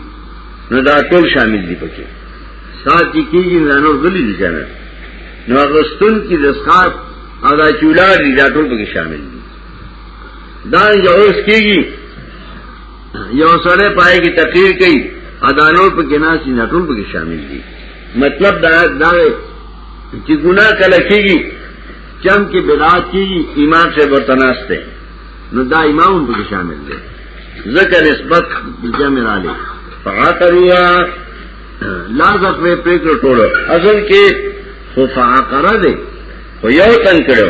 نو دا ټول شامل دي پکې سات کې کیږي نو انور غلی دي کنه نو غستون کې د اسقاط او دا چولار دي دا ټول پکې شامل دي دا یو اوس کیږي یو سره پای کې تقریر کوي ادانو په کې ناسي نه ټول په کې شامل دي مطلب دا دا چې ګناه کله کېږي چم کې بدعت کېږي ایمان سے برتناسته نو دا امام په کې شامل دي ذکر نسبت جمع را لې فعقریا لازق وې پېکړه ټوله اصل کې خو فعقره دي خو یو تن کړو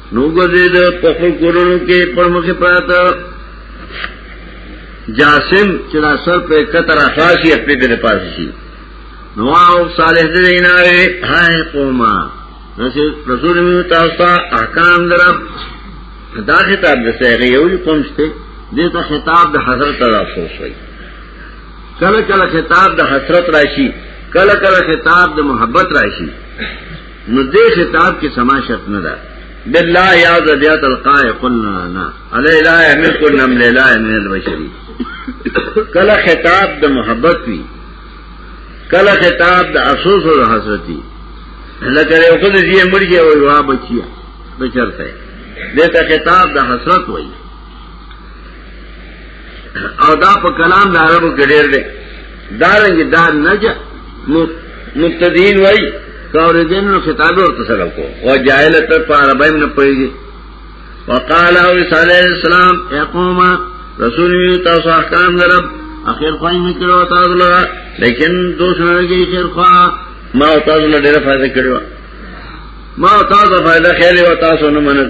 نو ګرځید په خپل کورونو کې پر مخه پراته جاسم چې دا سر په کتر اخاصي خپل دې پاتې شي نو او صالح دې نه وي هاي قوما رسول می تاسو ته احکام درب دا خطاب د سیغه یو کوم شته دې ته خطاب د حضرت الله افسوس وي کله کله خطاب د حسرت راشي کله کله خطاب د محبت راشي نو دې خطاب کې سما شرط نه ده بالله یا ذات القائ قلنا نا علی لا یملک نم لا من البشری کله خطاب د محبت وی کله خطاب د افسوس او حسرت وی لکه یو خدای دې مرګي او وا بچیا بچرته دته خطاب د حسرت وی او دا په کلام د عربو کې ډېر دی دا رنګ دا نج مبتدین وای کاوردین نو خطاب ورته سره کو او جاهل ته په عربی نه پويږي وقال او صلی السلام يقوم رسول می تاسو احکام درب اخر خوای نه کړو تاسو لرا لیکن دوست نه لګي خیر خوا ما تاسو له ډیره فائدہ کړو ما تاسو فائدہ خیر او تاسو نه منل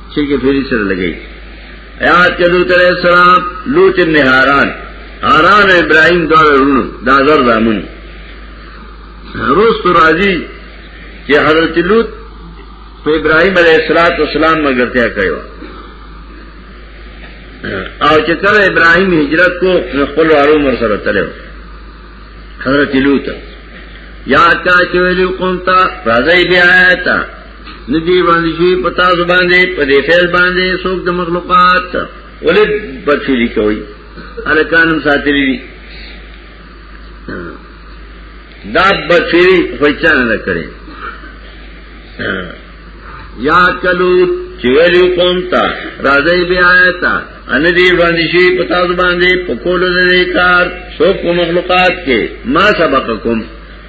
چې کې فری سره لګي یاد کړو تر السلام لوط ابن هاران هاران ابراهيم دا ورونو دا زر زامن روز تو راځي چې حضرت لوط په ابراهيم عليه السلام مګرتیا کړو او چې کله ابراهيم هجرت کو خپل وارو مر سره تلو حضرت لوط یاد کا چې ویلو قوم ته راځي بیا آیات ندی باندې شي پتا زباندې په دې فعل باندې څوک د مخلوقات ولې بچی کوي الکانم ساتلی دي دا بچی خوچانه نه کړي یا کلو چویلی قوم تا راځي بیا آیتا ان دې باندې شي پتا زباندې په کولو دې کار څوک مخلوقات کې ما سبقکم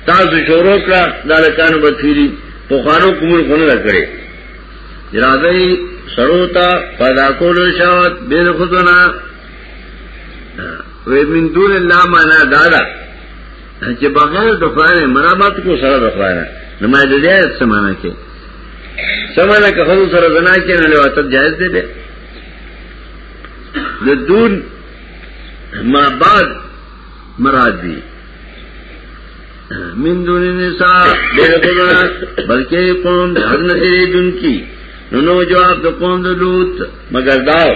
تاسو شروع کړه دا لکانو بتیری په خانو کومل خونه راکړي اراده یې سرو ته پیدا کول شاوت بیر خدانا وې من دون الله معنا دادا چې بغیر د خدای مرامت کو سره د خدای نه ما دې دې سمانه کې سمانه که خدای سره زنا کې نه لواته جائز دی به د دون ما بعد مراد دی من دون نساء دیر قبرا بلکہ قوم حق نتیرے دن کی ننو جواب دا قوم دا لوت مگر داو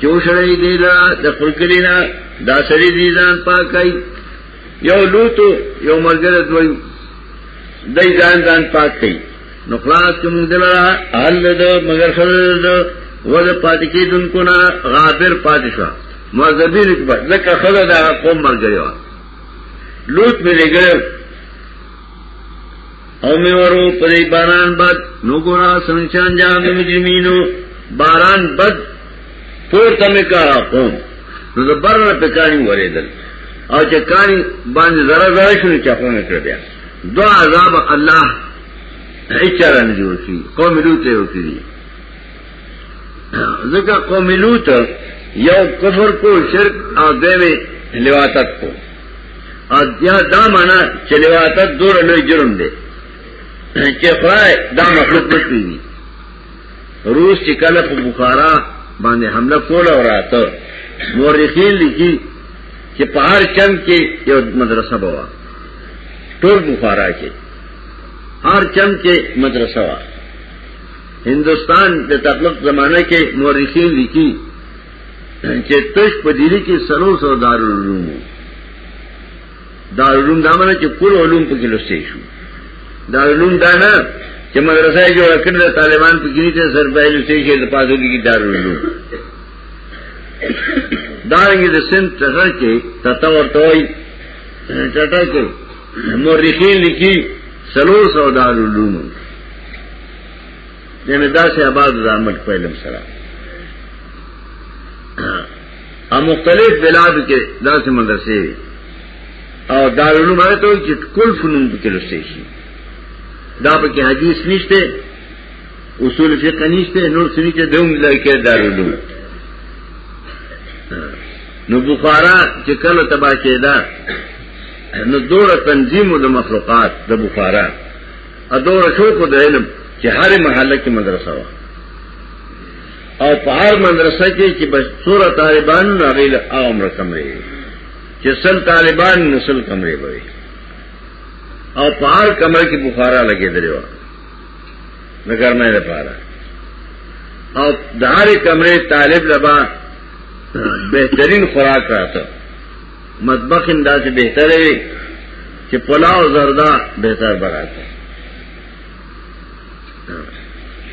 چوش رئی دیلا دا خلقلینا دا سری دیزان پاکائی یو لوتو یو مرگر دوئی دای ځان ځان پاک کړي نو خلاص کوم دلرا حل ده مگر خلل ده ود پاتې کیدون کو نه غابر پاتې شو مذهبي رکبه لکه خلل ده قوم مر گیا لوط مې لګل او مې ورو پرې باران بد نو ګورا سنچان جام مجرمینو باران بد پور تمه کا قوم نو د بر په کانی ورېدل او چې کانی باندې زره زره شنو چاپونه کړ بیا دو عذاب الله اچارا نه جوړ کړي قوم لوط یو کړي ځکه قوم لوط یو کفر کو شرک او دیوی لواتت کو او یا دا معنا چې لواتت دور لوی جرم دی چې خدای دا مخلوق نه پیږي روس چې کله په بخارا باندې حمله کول او راته مورخین لیکي چې په هر چم کې یو مدرسه بوا ټول بخارا کې هر چم کې مدرسه وا هندستان د تطلق زمانہ کې مورخین لیکي چې تش په دلی کې سلو سو دارالعلوم دارالعلوم دا معنی چې کل علوم په کې لسته شو دارالعلوم دا نه چې مدرسې جوړ کړل طالبان په کې نه سر په لسته شي د پاتو کې دارالعلوم دارنګه د سند ټټر کې تتا ورته وای ټټر کې مورخین لیکي سلور سو دار علوم دمه داسې آباد د عمل په علم سره او مختلف بلاد کې داسې مدرسې وي او دار علوم هغه ته چې کل فنون کې لسته شي دا په کې حدیث نشته اصول فقه نشته نور سنی ته دوم لکه دارلو نو بخارا چې کله تبا کېدا نو دوره تنظیم د مخلوقات د بخارا ا دوره شو کو د علم چې هر محله کې مدرسه و او په هر مدرسه کې چې بس سوره طالبان نه غیله عمر کمرې چې سل طالبان نسل کمرې وي او په هر کمرې کې بخارا لګېدلی و د ګرمۍ لپاره او د هرې کمرې طالب لبا بهترین خوراک راته مطبخ انداسې بهتر وي چې پلاو زردا بهتر براته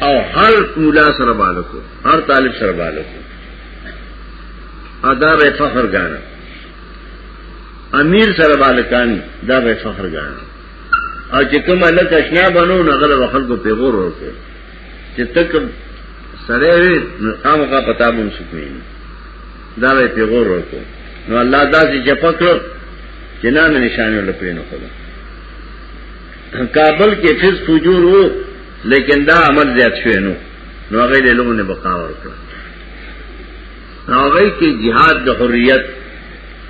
او هر مولا سره بالکو هر طالب سره بالکو ادا به فخر غاڼه امیر سره بالکان دا به فخر غاڼه او چې کومه لکه اشنا بنو نه غل وخل کو پیغور ورکو چې تک سره وي نو هغه پتا مون شکوي دا وی پیغور ورکو نو الله دا چې جپکړو چې نه نشانه لپاره نه خدا کابل کې فز فجور وو لیکن دا عمل زیات شوی نو نو هغه له لوګو نه بقا ورکړه ناغی کې جهاد د حریت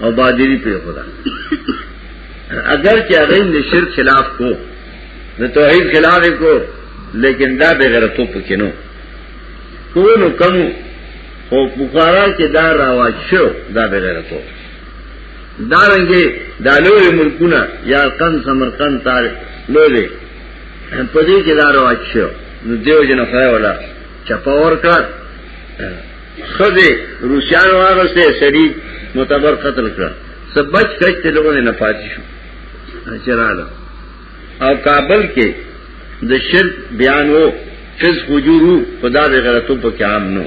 او بادری په خدا اگر چې هغه د شرک خلاف کو د توحید خلاف کو لیکن دا به غیرتو پکې نو کو نو کم او بخارا کې دا راواج شو دا به غیرتو دا رنګه د لوی ملکونه یا قن سمرقند تار لولې په دې کې دا راواج شو نو دیو جن خدای ولا چپاور کړ خزه روسيان واغسته سړي متبر قتل کړ سبج کچ ته لوګو نه پاتې شو چراله او کابل کې د شرک بیان وو فز حجورو خدا به غلطو په کې عام نو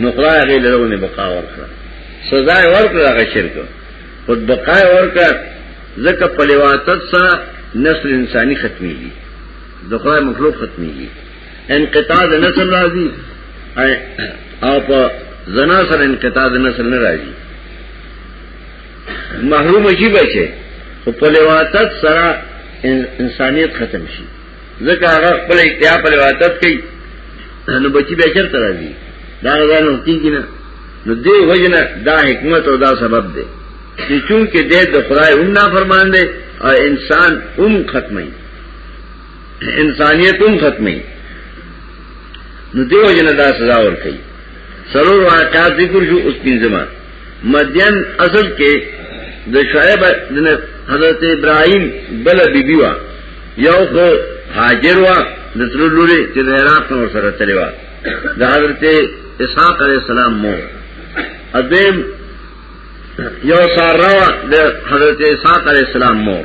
نو خدای هغه لوګو نه بقا ورکړه سزا ورکړه هغه شرک خود بقا ورکړه ځکه په لواتت سره نسل انساني ختميږي د خدای مخلوق ختميږي انقطاع د نسل راځي او په زنا سره انقطاع د نسل نه راځي محروم شي بچي خو په لواتت سره انسانيت ختم شي ځکه هغه خپل اختیار په لواتت کوي نو بچي به چرته راځي دا غوښنه کیږي نه نو دې وجنه دا حکمت او دا سبب دی چې چونکه دې د خدای هم نه فرمان دی او انسان هم ختمي انسانیت هم ختمي نو دیو جن دا سزا ور کوي سرور واقعات ذکر شو اوس پنځمه مدین اصل کې د شعیب د حضرت ابراهیم بل بیبي وا یو خو هاجر وا د تر لوري چې د عراق نور سره تللی وا د حضرت اسحاق علیه السلام مو ادم یو سارا د حضرت اسحاق علیه السلام مور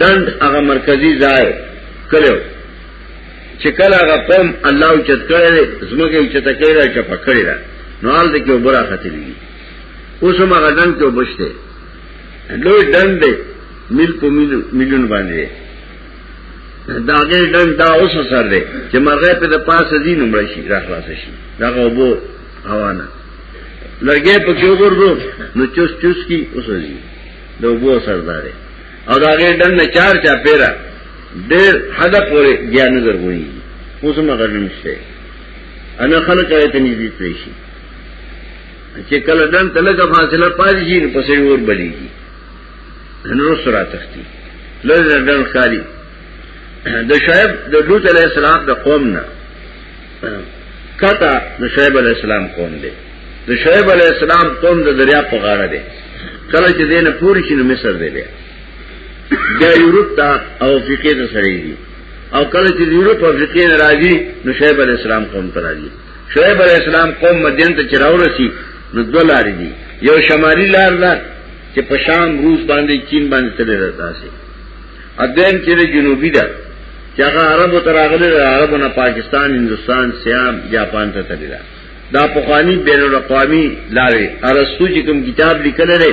دند هغه مرکزی ځای کړو چې کله هغه قوم الله او چت کړي زمګه او چت کړي را چپا کړي را نو حال دې کې وبره خطرېږي اوس هم هغه دند کې وبشته لوی دند دې مل په ملیون باندې داګه دند دا اوس سر دې چې مرغه په پاسه دي نو مړ شي را خلاص شي دا وبو هوا نه لګې په کې وګورو نو چوس چوس کی اوسږي د وبو اثر داري او دا غیر دن نه چار چا پیرا ډېر حد پورې بیا نه درغونی اوس ما غرنه نشته انا خلک یې ته نږدې تلې شي چې کله دن تلګه فاصله پاتې شي په سې ور بلیږي نور سره تختی لږ دن خالي د شعیب د لوط علیه السلام د قوم نه کته د شعیب علی السلام قوم دی د شعیب علی السلام قوم د دریا په غاړه دی کله چې دینه پوری شي نو مصر دی بیا بیا یورپ ته او افریقې ته سره دی او کله چې یورپ او افریقې نه راځي نو شعیب علی السلام قوم ته راځي شعیب علی السلام قوم مدین ته چراو رسی نو دوه لارې دي یو شمالي لار ده چې په شام روس باندې چین باندې تللی راځي ادین چې د جنوبي ده چې هغه عربو ته راغلي ده عربو نه پاکستان هندستان سیام جاپان ته تللی ده دا پخوانی بین الاقوامی لارې ارسطو چې کوم کتاب لیکلی دی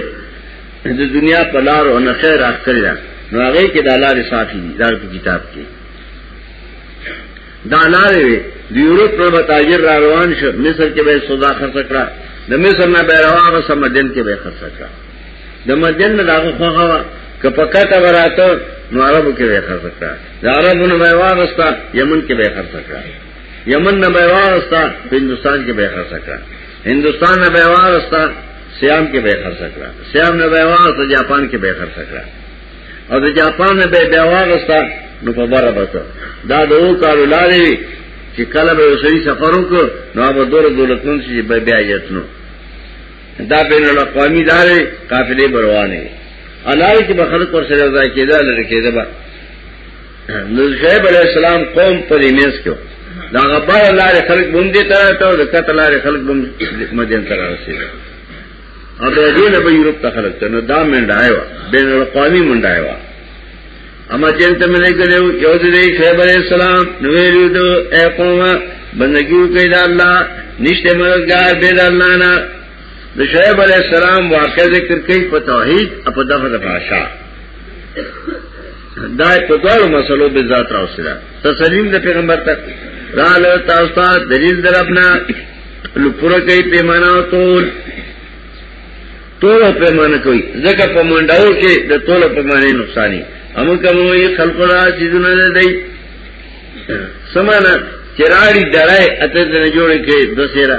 د دنیا په لار او نه خیر اخلي ده نو هغه کې د لارې صافي دي دا په کتاب کې دا لارې وي د یورپ پر متاجر را روان شو مصر کې به سودا خرڅ کړه د مصر نه به روانه سم دین کې به خرڅ کړه د مدین نه داغه خوخه وا کپکټه وراته نو عربو کې به خرڅ کړه د عربو نه به واغستا یمن کې به خرڅ کړه یمن نه به واغستا هندستان کې به خرڅ کړه هندستان نه به واغستا سیام کې به خرڅ کړه سیام نه به واغستا جاپان کې به خرڅ کړه او د جاپان نه به بیا واغستا نو په بره بته دا د او کارو لارې چې کله به وسري سفر وکړ نو هغه دوره دولتمن شي به بیا یتنو دا بین الاقوامی لارې قافلې بروانې الله چې به خلک ور سره ځای کېده لري کېده به نو شعیب علی السلام قوم په دې میس کې دا غبار لارې خلک بوم دي تر ته او د کته لارې خلک بوم مدین تر رسیدل او د دې نه به یورپ ته خلک ته نو دا منډایو بین الاقوامی منډایو اما چلته مې نه کړو یو دې شعیب علی السلام نو ویلو دو اے قوم بندګیو کوي د الله نشته مددگار به د الله نه د شعیب علی السلام واقع ذکر کوي په توحید او په دغه بادشاہ دا په ټول مسلو به ذات راوسره تسلیم د پیغمبر ته را له تاسو ته دلیل درپنا لپاره کوي پیمانه او تول توله په معنی کوي ځکه په منډاو کې د توله په معنی نقصاني امو کومي خلق را سيزونه نه دی سمانا چراړي ډړای اته نه جوړې کې دوسیرا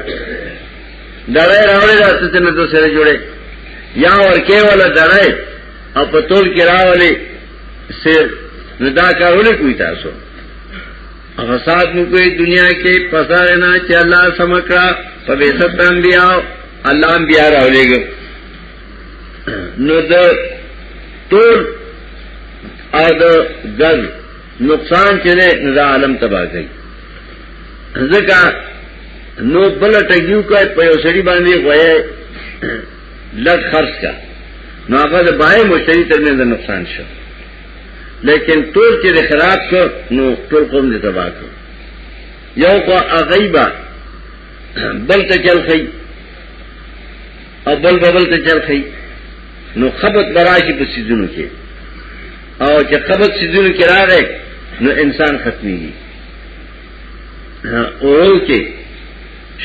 ډړای راوړې اته نه دوسیرا جوړې یا ورکه ولا ډړای او په تول کې راولې سیر نو دا کارونه کوي تاسو فساد مو کوي دنیا کې فساد نه چې الله سمکړه په بیست انبیاء الله انبیاء راولېګ نو د ټول او د غز نقصان چې نه د عالم تباہ کوي ځکه نو بل ټګیو کوي په یو سړي باندې غوي لږ خرڅ کا نو هغه د بای مشتری ترمنځ نقصان شو لیکن ټول چې خراب کړ نو ټول قوم دې تباہ کړ یو کو اغیبا بل ته چل خی او بل بل ته چل خی نو خبت براشي په سيزونو کې او چې خبت سيزونو کې راغی نو انسان ختميږي او کې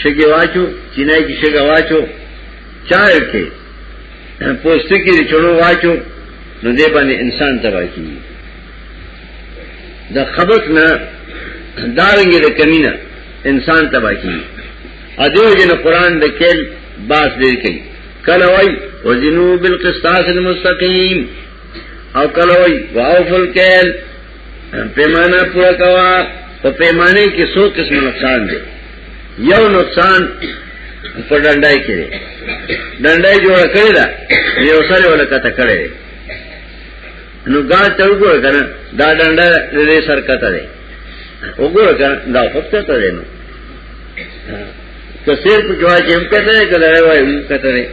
شګه واچو چینای کې شګه واچو چای کې پوسته کې چړو واچو نو دې باندې انسان تباہ کیږي د خبرت نه دارنګي د کمینه انسان تباہ کیږي اجو جن قران د کېل باس دې کوي کله وای وزنو بالقسطاس المستقيم او کله وای واوفل کېل پیمانه پورا کوا په پیمانه کې څو قسم نقصان دی یو نقصان په ډنډای کې دی ډنډای جوړ کړی دا یو سره ولکته کړی نو ګال ته وګور کنه دا ډنډا دې سر کته دی وګور کنه دا پکته ته دی نو که سیر په جواب کې هم کته دی کله وای هم کته دی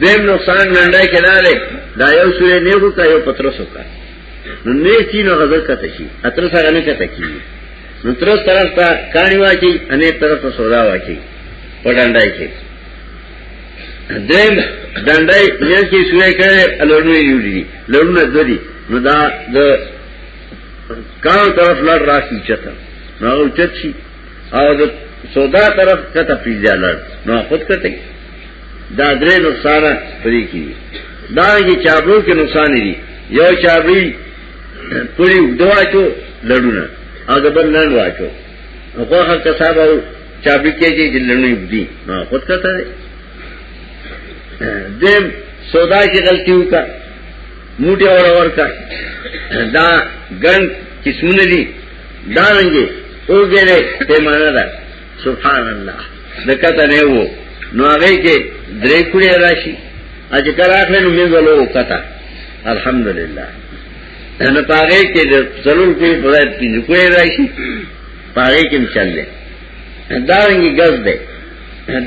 دیم نقصان ډنډای کې نه لري دا یو سورې نیو کا یو پترسو کا نو نه تینو غزل کته شي اتر سره نه کته کی نو تر طرف ته کانی واچي انې طرف ته سودا واچي پډانډای کې درم دندای یان کې سوې کړي الورنو یو دي لورنه د دې نو دا د کار طرف لړ راشي چته نو چت شي او د سودا طرف کته پیځه لړ نو خود کته دا درې نقصان پرې کی دا کی چابلو کې نقصان دي یو چابلی پوری دوا چو لړونه او د بل نن واچو نو خو هغه کساب او چابلی کې چې لړونه دي ما خود کته دیم سودا کې غلطي وکړه موټي اور اور کا دا ګن قسمونه دي دا رنګي او ګره پیمانه ده سبحان الله دکته نه وو نو هغه کې درې کړي راشي اج کله اخره نو موږ له وکتا الحمدلله نو پاره کې د ضرور کې په دې پینځه کړي راشي پاره کې چل دی دا رنګي غز دی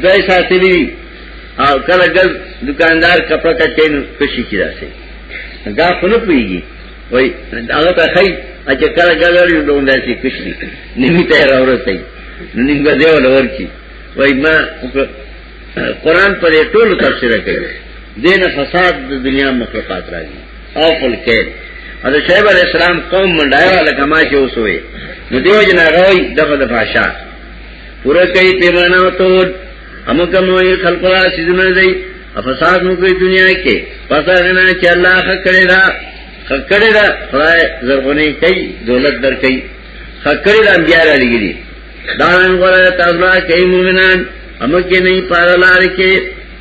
دای ساتلی او کله غز دکاندار کپڑا کا چین کشي کی راشي دا خپل پیږي وای هغه ته خی چې کله ګلور یو ډول داسې کښنی نیمه ته راورته نو نیم به دیو لور کی وای ما قران پر ټولو تفسیر کوي دین فساد د دنیا مخلوقات راځي او خپل کې او شعیب علیہ السلام قوم منډایو لکه ما چې اوسوي نو دیو جنا راوي دغه د فاشا پوره کوي پیمانه او تور امو کموئی خلق را سیزنو دی افساد مو کوئی دنیا کې پتا غنا چې الله حق کړی دا حق کړی دا خدای زرغونی کوي دولت در کوي حق کړی دا بیا را لګی دا نن غره تاسو را کوي مومنان امو کې نه پاره لار کې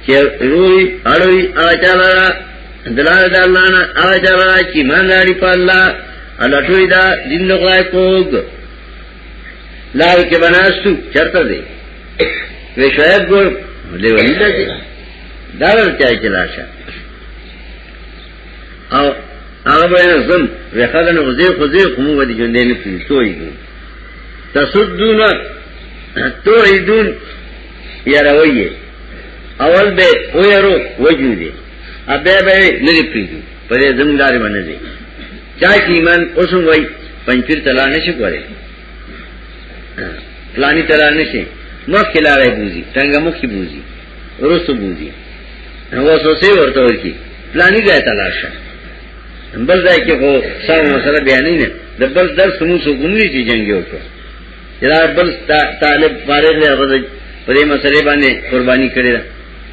چې روي اړوي اچالا دلال د الله نه اچالا چې مان لري په الله الله ټوي دا دین لغای کوګ لار کې بناستو چرته دی وی شاید ګور لیونی ده چې دا ورته چې لاشه او هغه به زم وخدن وزیر خو زیر کوم ودی ژوندې نه پوښتوي تصدون توعدون یروي اول به ويرو وجودي ابه به نه پریږي په دې زموږ لارې باندې چا چې ایمان اوسم وای پنځیر تلا نشي کوله پلاني تلا نشي مخ کې لارې بوزي څنګه مخ کې بوزي ورسو بوزي نو وسوسه ورته ورکی پلاني ځای تلاشه بل ځای کې خو سم مسله بیانې نه د بل درس مو سو ګمړي چې جنگ یو کړ دا بل طالب فارغ له غزه په دې مسلې باندې قرباني کړی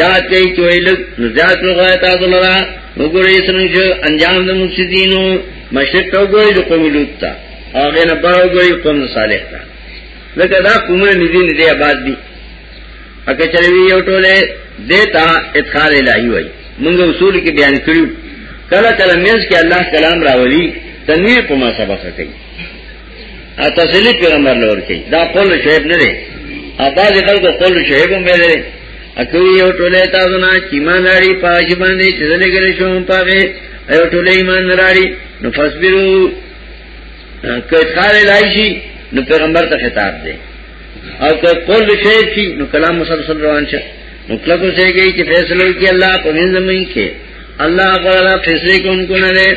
یاد کئ چوئی لگ نزیاد کرو غای تاسو لرا نگوری سننشو انجام دا مفسدینو مشرق تاو گوری دا قوم لوت تا آغین براو گوری قوم صالح تا لکه دا قومون نزی نزی عباد دی اکا چلوی یو ٹولے دیتا ادخال الہی وئی منگا اصول کی بیان کریو کلا کلا منز کی اللہ کلام راولی تنویر پما سبقہ کئی ا تسلی پیغمبر لور کی دا قول شعیب نه دی ا باز خلکو قول شعیب هم ویل اکوی یو ټوله تاسو نه چې ایمان لري پاج باندې چې لګل شوم پاګه یو ټوله ایمان لري نو فصبرو کله خال لایشي نو پیغمبر ته خطاب دی او که قول شعیب شي نو کلام مسلسل روان شه نو کله کو سي گئی چې فیصله کوي الله په منځ کې الله غواړي فیصله کوونکو نه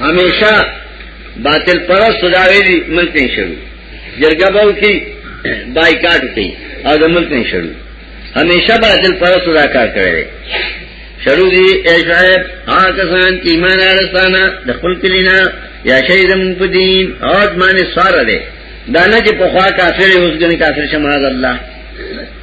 همیشه باطل پرست دا ویلي ملک نه شړو جرګه باو کی بایکاټ کوي او د ملک نه شړو همیشه باطل پرست دا کار کوي شړو دی ایشعب ها کسان چې ایمان ارستانه د خپل کلینا یا شهیدم په دین او ځمانه سوار ده دا نه چې په خوا کافر اوس ګنې کافر شمه الله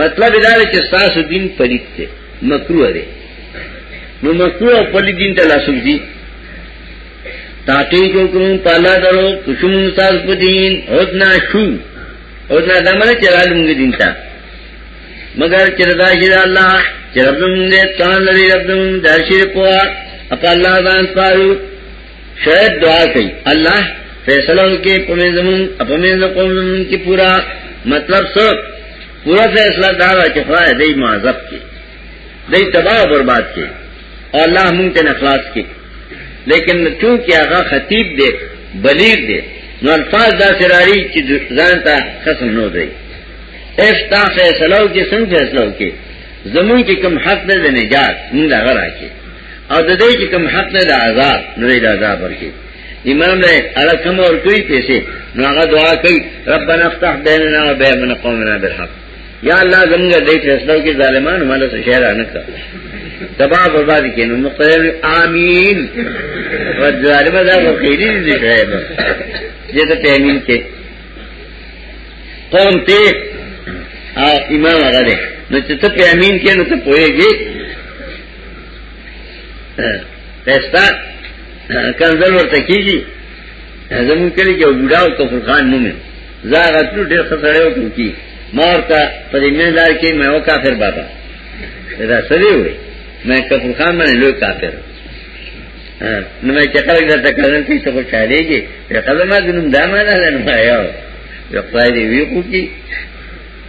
مطلب دا دی چې تاسو دین پلیت دی مکروه دی نو مکروه پلی دین ته لاسوب دی تاټی کو کوم پالا درو کوم تاسو په دین هدنا شو هدنا دمر چې رالمږي دین ته مگر چې رضا شي الله چې رب دې تان لري رب دې درشي په اپ الله ځان پاره شاید دعا کوي الله فیصله وکړي په مې زمون په مې قوم زمون کې پورا مطلب څه پورا فیصله دا ده چې خدای دې معذب کړي دې تباہ او برباد کړي او الله مونږ ته نخلاص کړي لیکن چونکه هغه خطیب دی بلیغ دی نو الفاظ دا سراری چې ځان ته قسم نه دی افتا فیصلو کې څنګه فیصلو کې زمون کې کم حق ده د نجات موږ هغه راکې او د دې چې کوم حق نه د عذاب نه د عذاب ورکی امام له اړه کوم ور کوي پیسې نو هغه دعا کوي ربنا افتح بيننا وبين قومنا بالحق یا الله زموږ دې فیصلو کې ظالمانو مله څه شهر نه کړ تباہ برباد کینو مقرر آمین و ظالمه دا کو خیری دې شاید دې ته امین کې قوم ته او امام هغه دې نو چې ته امین کې نو ته پوهېږي پیستا کنزل ورته کیږي زمون کلی کې بوډا او کفر خان نومه زاغه تر ډېر خسړې او ټوکی مارتا په دې مندار کې مې او کافر بابا دا سړی وې مې کفر خان باندې لوی کافر نو مې چې کله درته کړن کې څه خوشالېږي په قدمه دنم دامه نه لنم یو یو خدای دې وی کو کی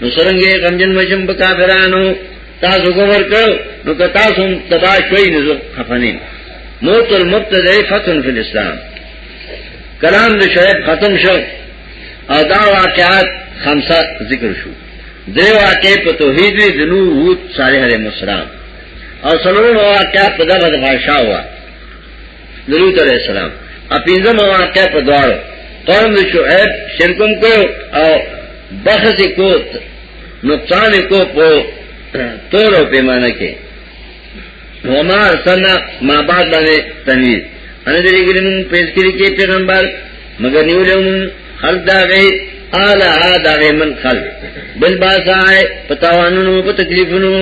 نو سرنګې غمجن مشم په کافرانو تاسو ګور کړو نو که تاسو هم تبا شوي نو خفنین موت المبتدع فتن فی الاسلام کلام د شاید ختم شو او دا واقعات خمسه ذکر شو درې واقع په توحید وی دنو ووت صالح علیه السلام او سلام واقعات په دغه غاشا وا دلوت علیہ السلام اپینزم واقع پا دوارو قوم شعیب شرکم کو او بخص کو نقصان کو پو تور او پیمانه کې وما ارسلنا ما بعد باندې تنویر ان دې ګریم پیش کړی کې پیغمبر مگر نیولم خل دا غي اعلی هدا غي من خل بل باسای پتاوانو په تکلیفونو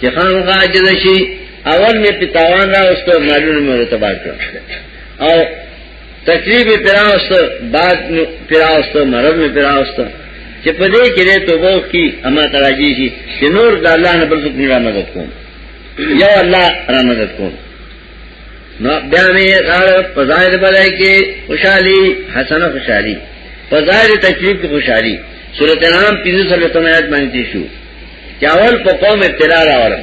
چې خام غاجد شي اول می پتاوان را اوستو مالونه مې رتبار کړ او تکلیف پیراوستو بعد پیراوستو مرض می پیراوستو چې په دې کې دې توبه کی اما تراجی شي چې نور د الله نه بل څه نه مدد کوم یا الله را مدد کوم نو بیا مې راړ په ظاهر بلای کې خوشحالي حسن خوشحالي په ظاهر تکلیف کې خوشحالي سورته نام 300 تمه آیات باندې شو چاول په قوم ابتلا راوړم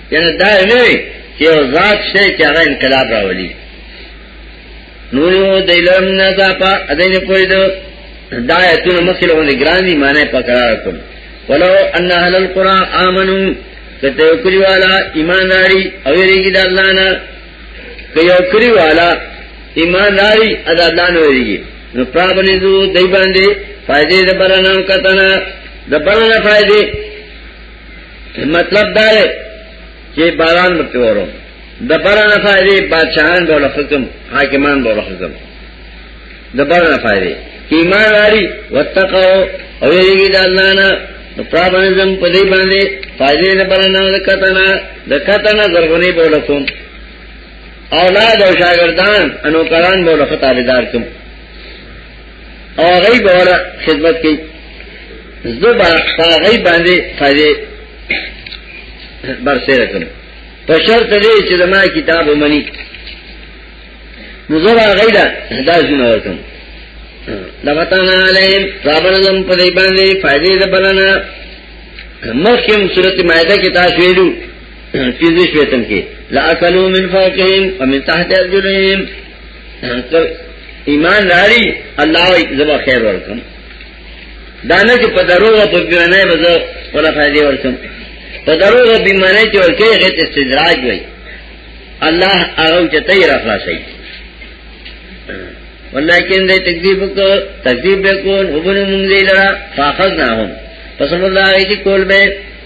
یعنی دا نه چې یو ذات شته چې هغه انقلاب راولي نو یو د علم نه ځپا ادینه پوری دو دا ایتونه مخکې له نگران دي معنی پکړه کوم ولو ان اهل القرى امنوا کته یو کلی والا ایمان لري او یریږي د الله نه که یو کلی والا ایمان لري ادا الله نه یریږي نو پرابنې دو دای باندې فائدې د برنامه کتنه د برنامه فائدې مطلب دا دی چې باران به تورو د باران فائدې بادشاہان به حکم حاکمان به حکم د باران فائدې ایمان لري وتقو او یې د الله نه نو پرابنزم په دې باندې فائدې نه بلنه د کتنا د کتنا زرغونی بولکم اولاد او شاګردان انو کران بولخه تابعدار کوم او غي بوله خدمت کوي زبا غي باندې فائدې برسره کوم په شرط دې چې زما کتاب ومني نو زبا غي دا دا زونه ورکم لغتانا علیم رابرزم په دې باندې فائدې ده بلنه مخکم صورت مائده کې تاسو ویلو چې دې شویتن کې لا اکلوا من فوقهم ومن تحت ارجلهم ایمان راړي الله یې زما خیر ورکم دانه چې په دروغ په بیمانه بزو ولا فائدې ورکم په دروغ بیمانه چې ورکه غت استدراج وای الله هغه چې تیر اخلاصي ولیکن دې تکذیب کو تکذیب کو وبن من ذی لرا فاخذناهم پس موږ هغه چې کول به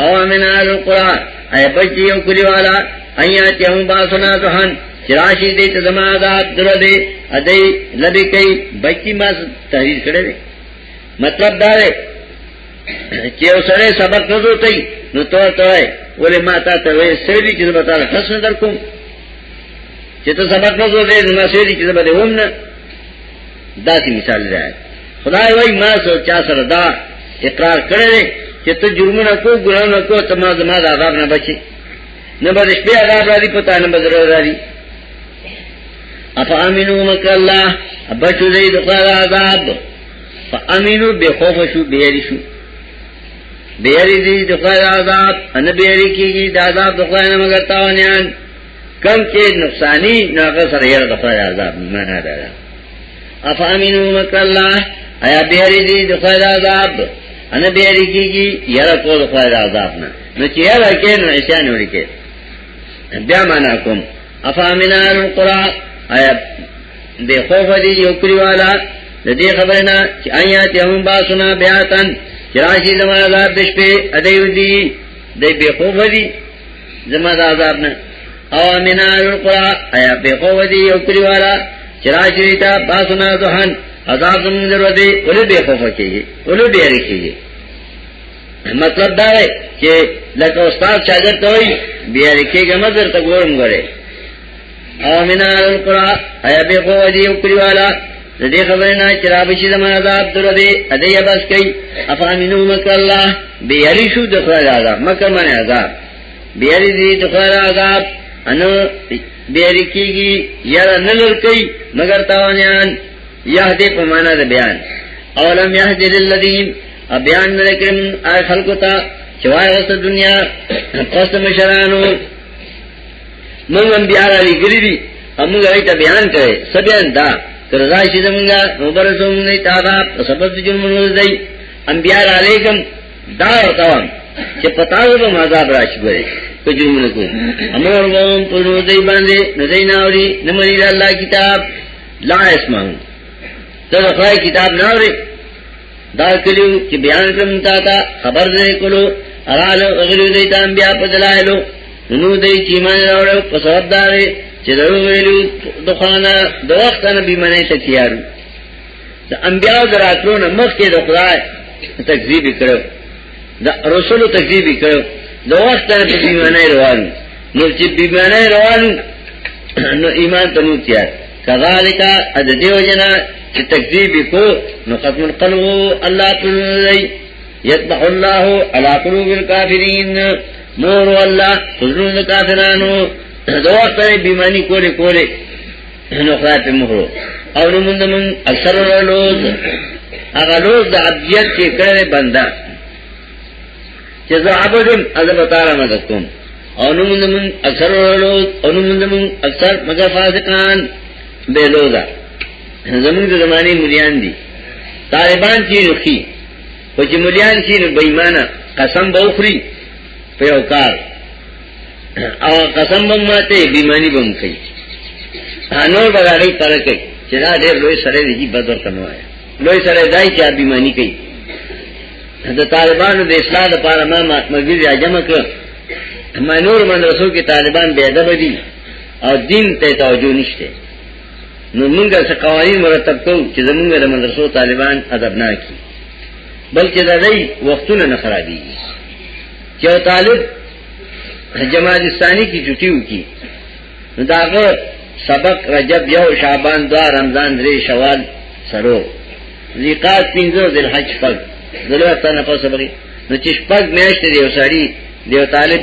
او من آل القرآن اے بچی او کلی والا ایا چہم باسنا دہن چراشی دے تے زما ذات در دے ادے لبی کئی بچی ما تحریر کرے دے مطلب دا دے چې اوسره سبق نه دوتای نو تو ته ولې ما تا ته وې سړي چې زما ته حسن در کوم چې ته سبق نه دوتای نو سړي چې زما دې هم نه داسې مثال راځي خدای وای ما سو چا سره دا اقرار کړی چې ته جرمونه کو ګناونه کو ته ما زما د عذاب نه بچي نه به شپې عذاب راځي پتا نه به ضرور راځي اپا امینو مکر اللہ بچو دی دخواد عذاب فا امینو بے خوف شو بیاری شو بیاری دی دخواد عذاب انا بیاری کی گی دا عذاب دخواد نمگر تاوانیان کم چې نقصانی نو هغه سره یې د خدای عذاب معنا ده افامینو مکر الله ایا بیری دی د خدای عذاب ان بیری کیږي یره کو د خدای عذاب نه نو چې یره کې نو ایشان وړي کې بیا معنا کوم افامین القرا ایا د خوف دی یو کړی والا د دې خبره نه چې آیا ته هم با سنا بیا تن چې راشي زموږ عذاب د شپې ادیو دی د بے خوف دی زما دا عذاب نه او امنا القرا ایا په خو دی او کلی والا چرا چریتا باسنا دوهن عذاب زمون دروازه ولې به خو فکیږي ولې به رکیږي مطلب دا دی چې لکه استاد شاګرد ته وایي بیا رکیږي مزر ته ګورم غره او من القرى اي بيقو دي وكريوالا دې خبره نه چې را بشي زموږ عذاب در دې دې بس کوي افامنو مکر الله بیری شو د خدای عذاب مکر معنی عذاب بیری دې د خدای عذاب ان بیری کیږي یاره نه لور کوي مگر تاوانیان یهدی په معنا د بیان اولم یهدی للذین بیان نه کړم آی خلقتا چوای وسط دنیا قسم شرانو موږ هم بیا را لګلی دي موږ یې ته بیان کړي سبیان دا کرزا شي زمونږه خبر زمونږ نه تاغا سبب دې جون مونږ دی انبیاء علیکم دا ورتاوم چې پتاو به مذاب راشي ګوري په جون کو امر ووم په دې باندې نه دی ناوري نه مری الله کتاب لا اسمان ته خدای کتاب ناوري دا کلیو چې بیان کړم تا خبر دې کولو ارالو اغلیو دیتا انبیاء په دلائلو نو دای چې ایمان راوړل په سبب دا دی چې دا ویلو دخانه د وخت نه به منې ته تیارو د انبیاء دراتلو نه مخکې د خدای تکذیب کړو د رسول تکذیب کړو د وخت نه به ایمانه روانو نو چې ایمانه روانو نو ایمان ته نو تیار کذالک اد دیو جنا چې تکذیب کو نو ختم القلب الله تعالی یتبع الله علی قلوب الکافرین مور والله حضرون کافرانو دو وقت رہے بیمانی کولے کولے نو خدای پہ مہرو اور نموند من اکثر اللہ لوز اگا لوز دا عبدیت کے کرے بندہ چیزا عبدم از بطارا مدد کن اور نموند من اکثر اللہ لوز اور نموند من اکثر مگر فاسقان بے لوزا زمین دا زمانی ملیان دی طالبان چی رخی خو چې مليان شي نو بېمانه قسم به وخوري په یو کار او قسم به ماته بېماني به مخي انور به راغی پر کوي چې دا ډېر لوی سره دی بد ورته نه وایي لوی سره دای چې بېماني کوي د طالبانو د اصلاح لپاره ما مګری راجم کړ ما نور مدرسو کې طالبان بے ادب دي او دین ته توجه نشته نو موږ څه قوانين مرتب کوو چې زموږ د مدرسو طالبان ادب نه کی بلکې د دې وختونه نه خرابېږي چې طالب جماعت اسلامي کی چټي وکي نو داغه سبق رجب یو شعبان دو رمضان درې شوال سرو لیقات پینځو ذل حج پګ دلته نه پوسه بری نو چې پګ میاشتې دی وسړي دیو طالب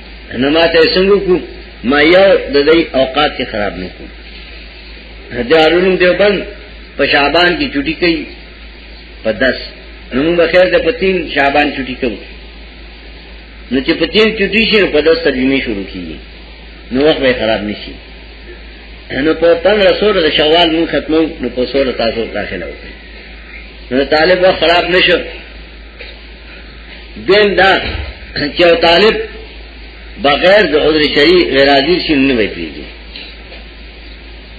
نه ما ته څنګه کو ما یو د دې اوقات کې خراب نه کو دارون دیوبند په شعبان کې چټي کوي په 10 نو موږ خیر د پتین شعبان چټي کوو نو چې پتین چټي شي په 10 ترجمه شروع کیږي نو وخت به خراب نشي نو په 15 سور د شوال مون ختمو نو په سور تاسو داخله وکړي نو طالب خراب نشو دین دا چې طالب بغیر د عذر شری غیر حاضر شي نه وي پیږي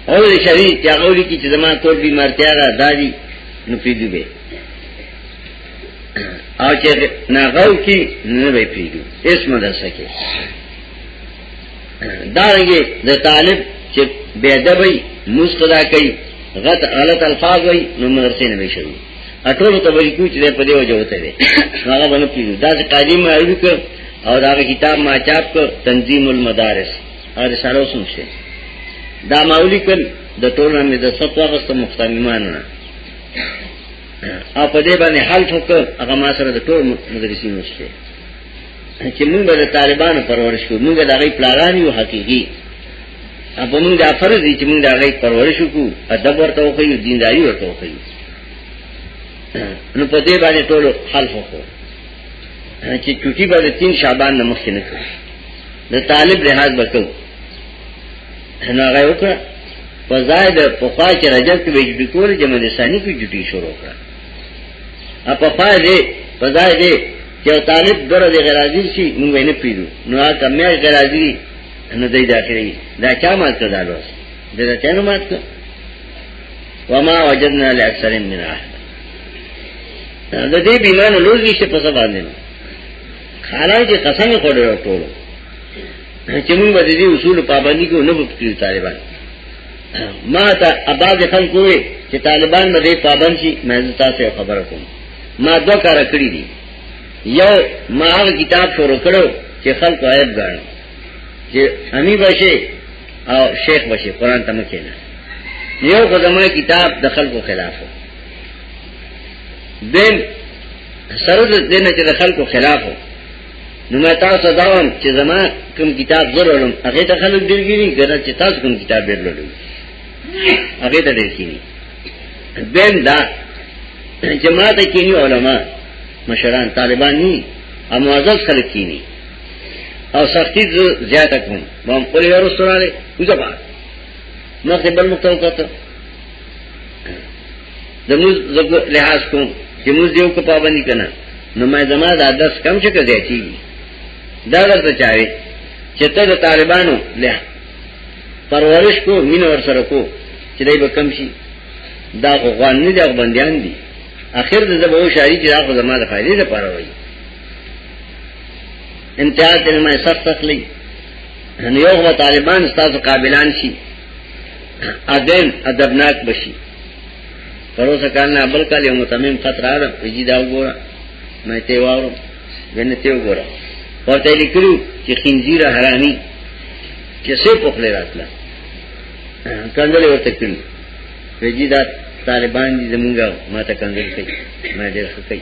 عذر شری چې هغه لري چې زما کور بیمارتیا را دادی نو پیږي به او چې ناغو کی نه وي پیږي اس مدرسه کې دا رنګه د طالب چې بے ادب وي مسقدا کوي غلط الفاظ وي نو مدرسې نه به شروع اټول ته وایي کوچ دې په دې وجه وته دي هغه باندې پیږي دا چې قاضي ما ایو ک او دا کتاب ما چاپ ک تنظیم المدارس او رسالو سمشه دا ماولی کل د ټول نامې د سطوا غست مختممان نه او په دې باندې حل ټوک هغه ما سره د ټول مدرسینو شته چې موږ به د طالبانو پرورش کوو موږ د هغه پلاران یو حقيقي اپا موږ د فرض دي چې موږ د هغه پرورش کوو ادب ورته وکړو دینداری ورته وکړو نو په دې باندې ټول حل وکړو چې چټي به 3 شعبان نه مخکې نه کړو د طالب لحاظ وکړو نو هغه وکړه په ځای د پخوا چې رجب کې ویج بکول جمع لسانی کې جټي شروع کړه اپا پای دې په ځای دې یو طالب دره دی غرازی شي موږ نه پیډو نو هغه مې غرازی نه دی داخلي دا چا مات کړه لوس دا چا نه مات کړه وما وجدنا لاکثر من احد دا دې بیمانه لوزي شي په څه باندې حالانکه قسم خوړو ټول چې موږ د دې اصول پابندي کو نه وکړو طالبان ما ته اباظ خلکو چې طالبان باندې پابند شي مې تاسو خبر کوم ما دو کار کړی دي یو ما هغه کتاب شروع کړو چې خلق عیب غاڼه چې امی بشي او شیخ بشي قران ته مکه نه یو خدامه کتاب د خلقو خلاف دین سره د دینه چې د خلقو خلاف نو ما تاسو دا وم چې زما کوم کتاب ضرورم هغه ته خلک ډیرګیری ګره چې تاسو کوم کتاب ډیرلولو هغه ته ډیرګیری دین دا جماعت کینی علماء مشران طالبان نی او معزز خلق کینی او سختی زیاده کوم مام قولی یو رستوراله کوزه با مخته بل مخته وکړه د موږ لحاظ کوم چې موږ یو کو پابندی کنه نو مې زما د عادت کم چې کړی چی دا ورته چاوي چې ته د طالبانو له پرورش کو مين ور سره کو چې دای به کم شي دا غوان نه دي او بنديان دي اخر د زبو شاری چې دا خو زما د فائدې لپاره وایي امتحان ته ما سخت سخت لې نو یو هو طالبان تاسو قابلان شي اذن ادبناک بشي پروسه کارنا بل کال یو متمم خط را رجی دا وګوره مې ته وارو ونه ته وګوره ورته لیکلو چې خنزیر حرامي چې څه پخله راتله کندل ورته کړی ویجی دا طالبان دي زمونږه ما ته کندل کوي ما ډېر ښه کوي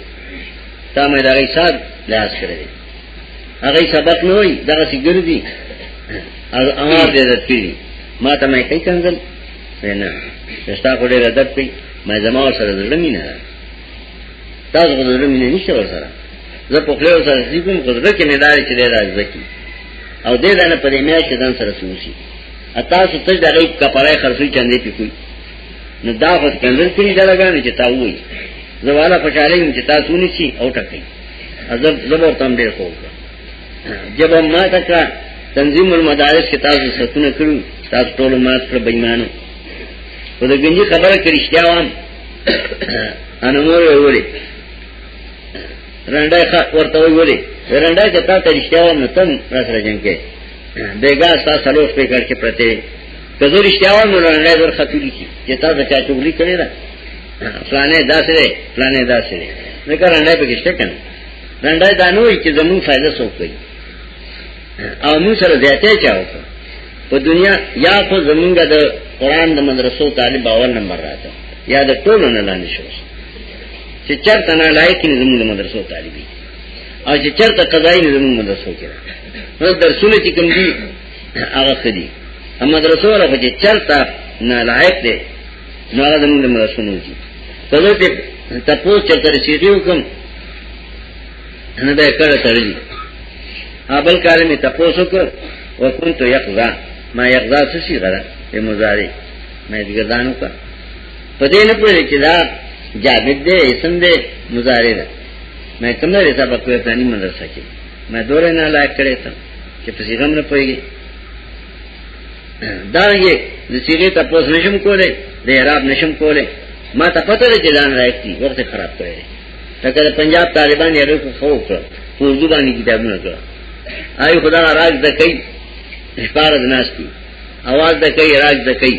تا مې دا غي صاحب لاس کړی هغه سبق نه وي دا څه ګرځي او امر دې درتي ما ته مې کوي کندل نه ستا کو ډېر ادب کوي ما زما سره زړمي نه تاسو کو زړمي نه نشته ور سره زه په خپل سره دې کوم قدرت کې نه داري چې دې راځي او دې نه په دې مې چې دان سره سوسی اتا سو تج دغه کپړای خرڅوي چندې پکوي نو دا خو څنګه کړی دا لګانې چې تا وایي زواله خوشاله یم چې تاسو نشي او ټکې ازب زبر تم ډیر خو جب ما تکا تنظیم المدارس کې تاسو ستونه کړو تاسو ټول مات پر بېمانو په دې ګنجي خبره کړی شته وام انا مور ویولې رنده ورته ویولې رنده چې تاسو رښتیا وام نو تم را سره جنګ کې بیګا ستا سلوس پہ کر کے پرتے کزور اشتیاوان نو لنڈائی دور خطو لکی یہ تا دا چاچو گلی کرے دا فلانے دا سرے فلانے دا سرے نکا لنڈائی پہ کشتے کن لنڈائی دانوئی چی زمون فائدہ سوک گئی او مون سر زیادے چاہو کن پا دنیا یا خو زمونگا دا قرآن دا مدرسو طالب باور نمبر راتا یا دا ټولو نه لاندې شو چې چرته نه لایق نه زموږ مدرسو طالبي او چې چرته قضایي نه زموږ مدرسو کې نو درسونه چې کوم دي هغه خدي هم مدرسو ولا خو چې چرتا نه لایق دي نو هغه زموږ د مدرسو نه دي په دې ته تاسو چرته رسیدي وکم نه به کړه تړلې ابل کار می تاسو وکړ وکنت یقضا ما یقضا څه شي غره په مضارع مې دې ګردانو کا په دې نه پوهې چې دا جامد دې اسم دې مضارع ده مې کومه رسابه کوي پلاني مدرسه کې ما دوره نه لا کړې ته چې په صيغه نه پويږي دا یې د صيغه ته پوس نشم کولای د اعراب نشم کولای ما ته پته لري چې ځان راځي وخت خراب کړی لکه د پنجاب طالبان یې روکو خو کړ په اردو باندې کتابونه کړ آی خدا راز د کوي اشپار د ناشتي आवाज د کوي راز د کوي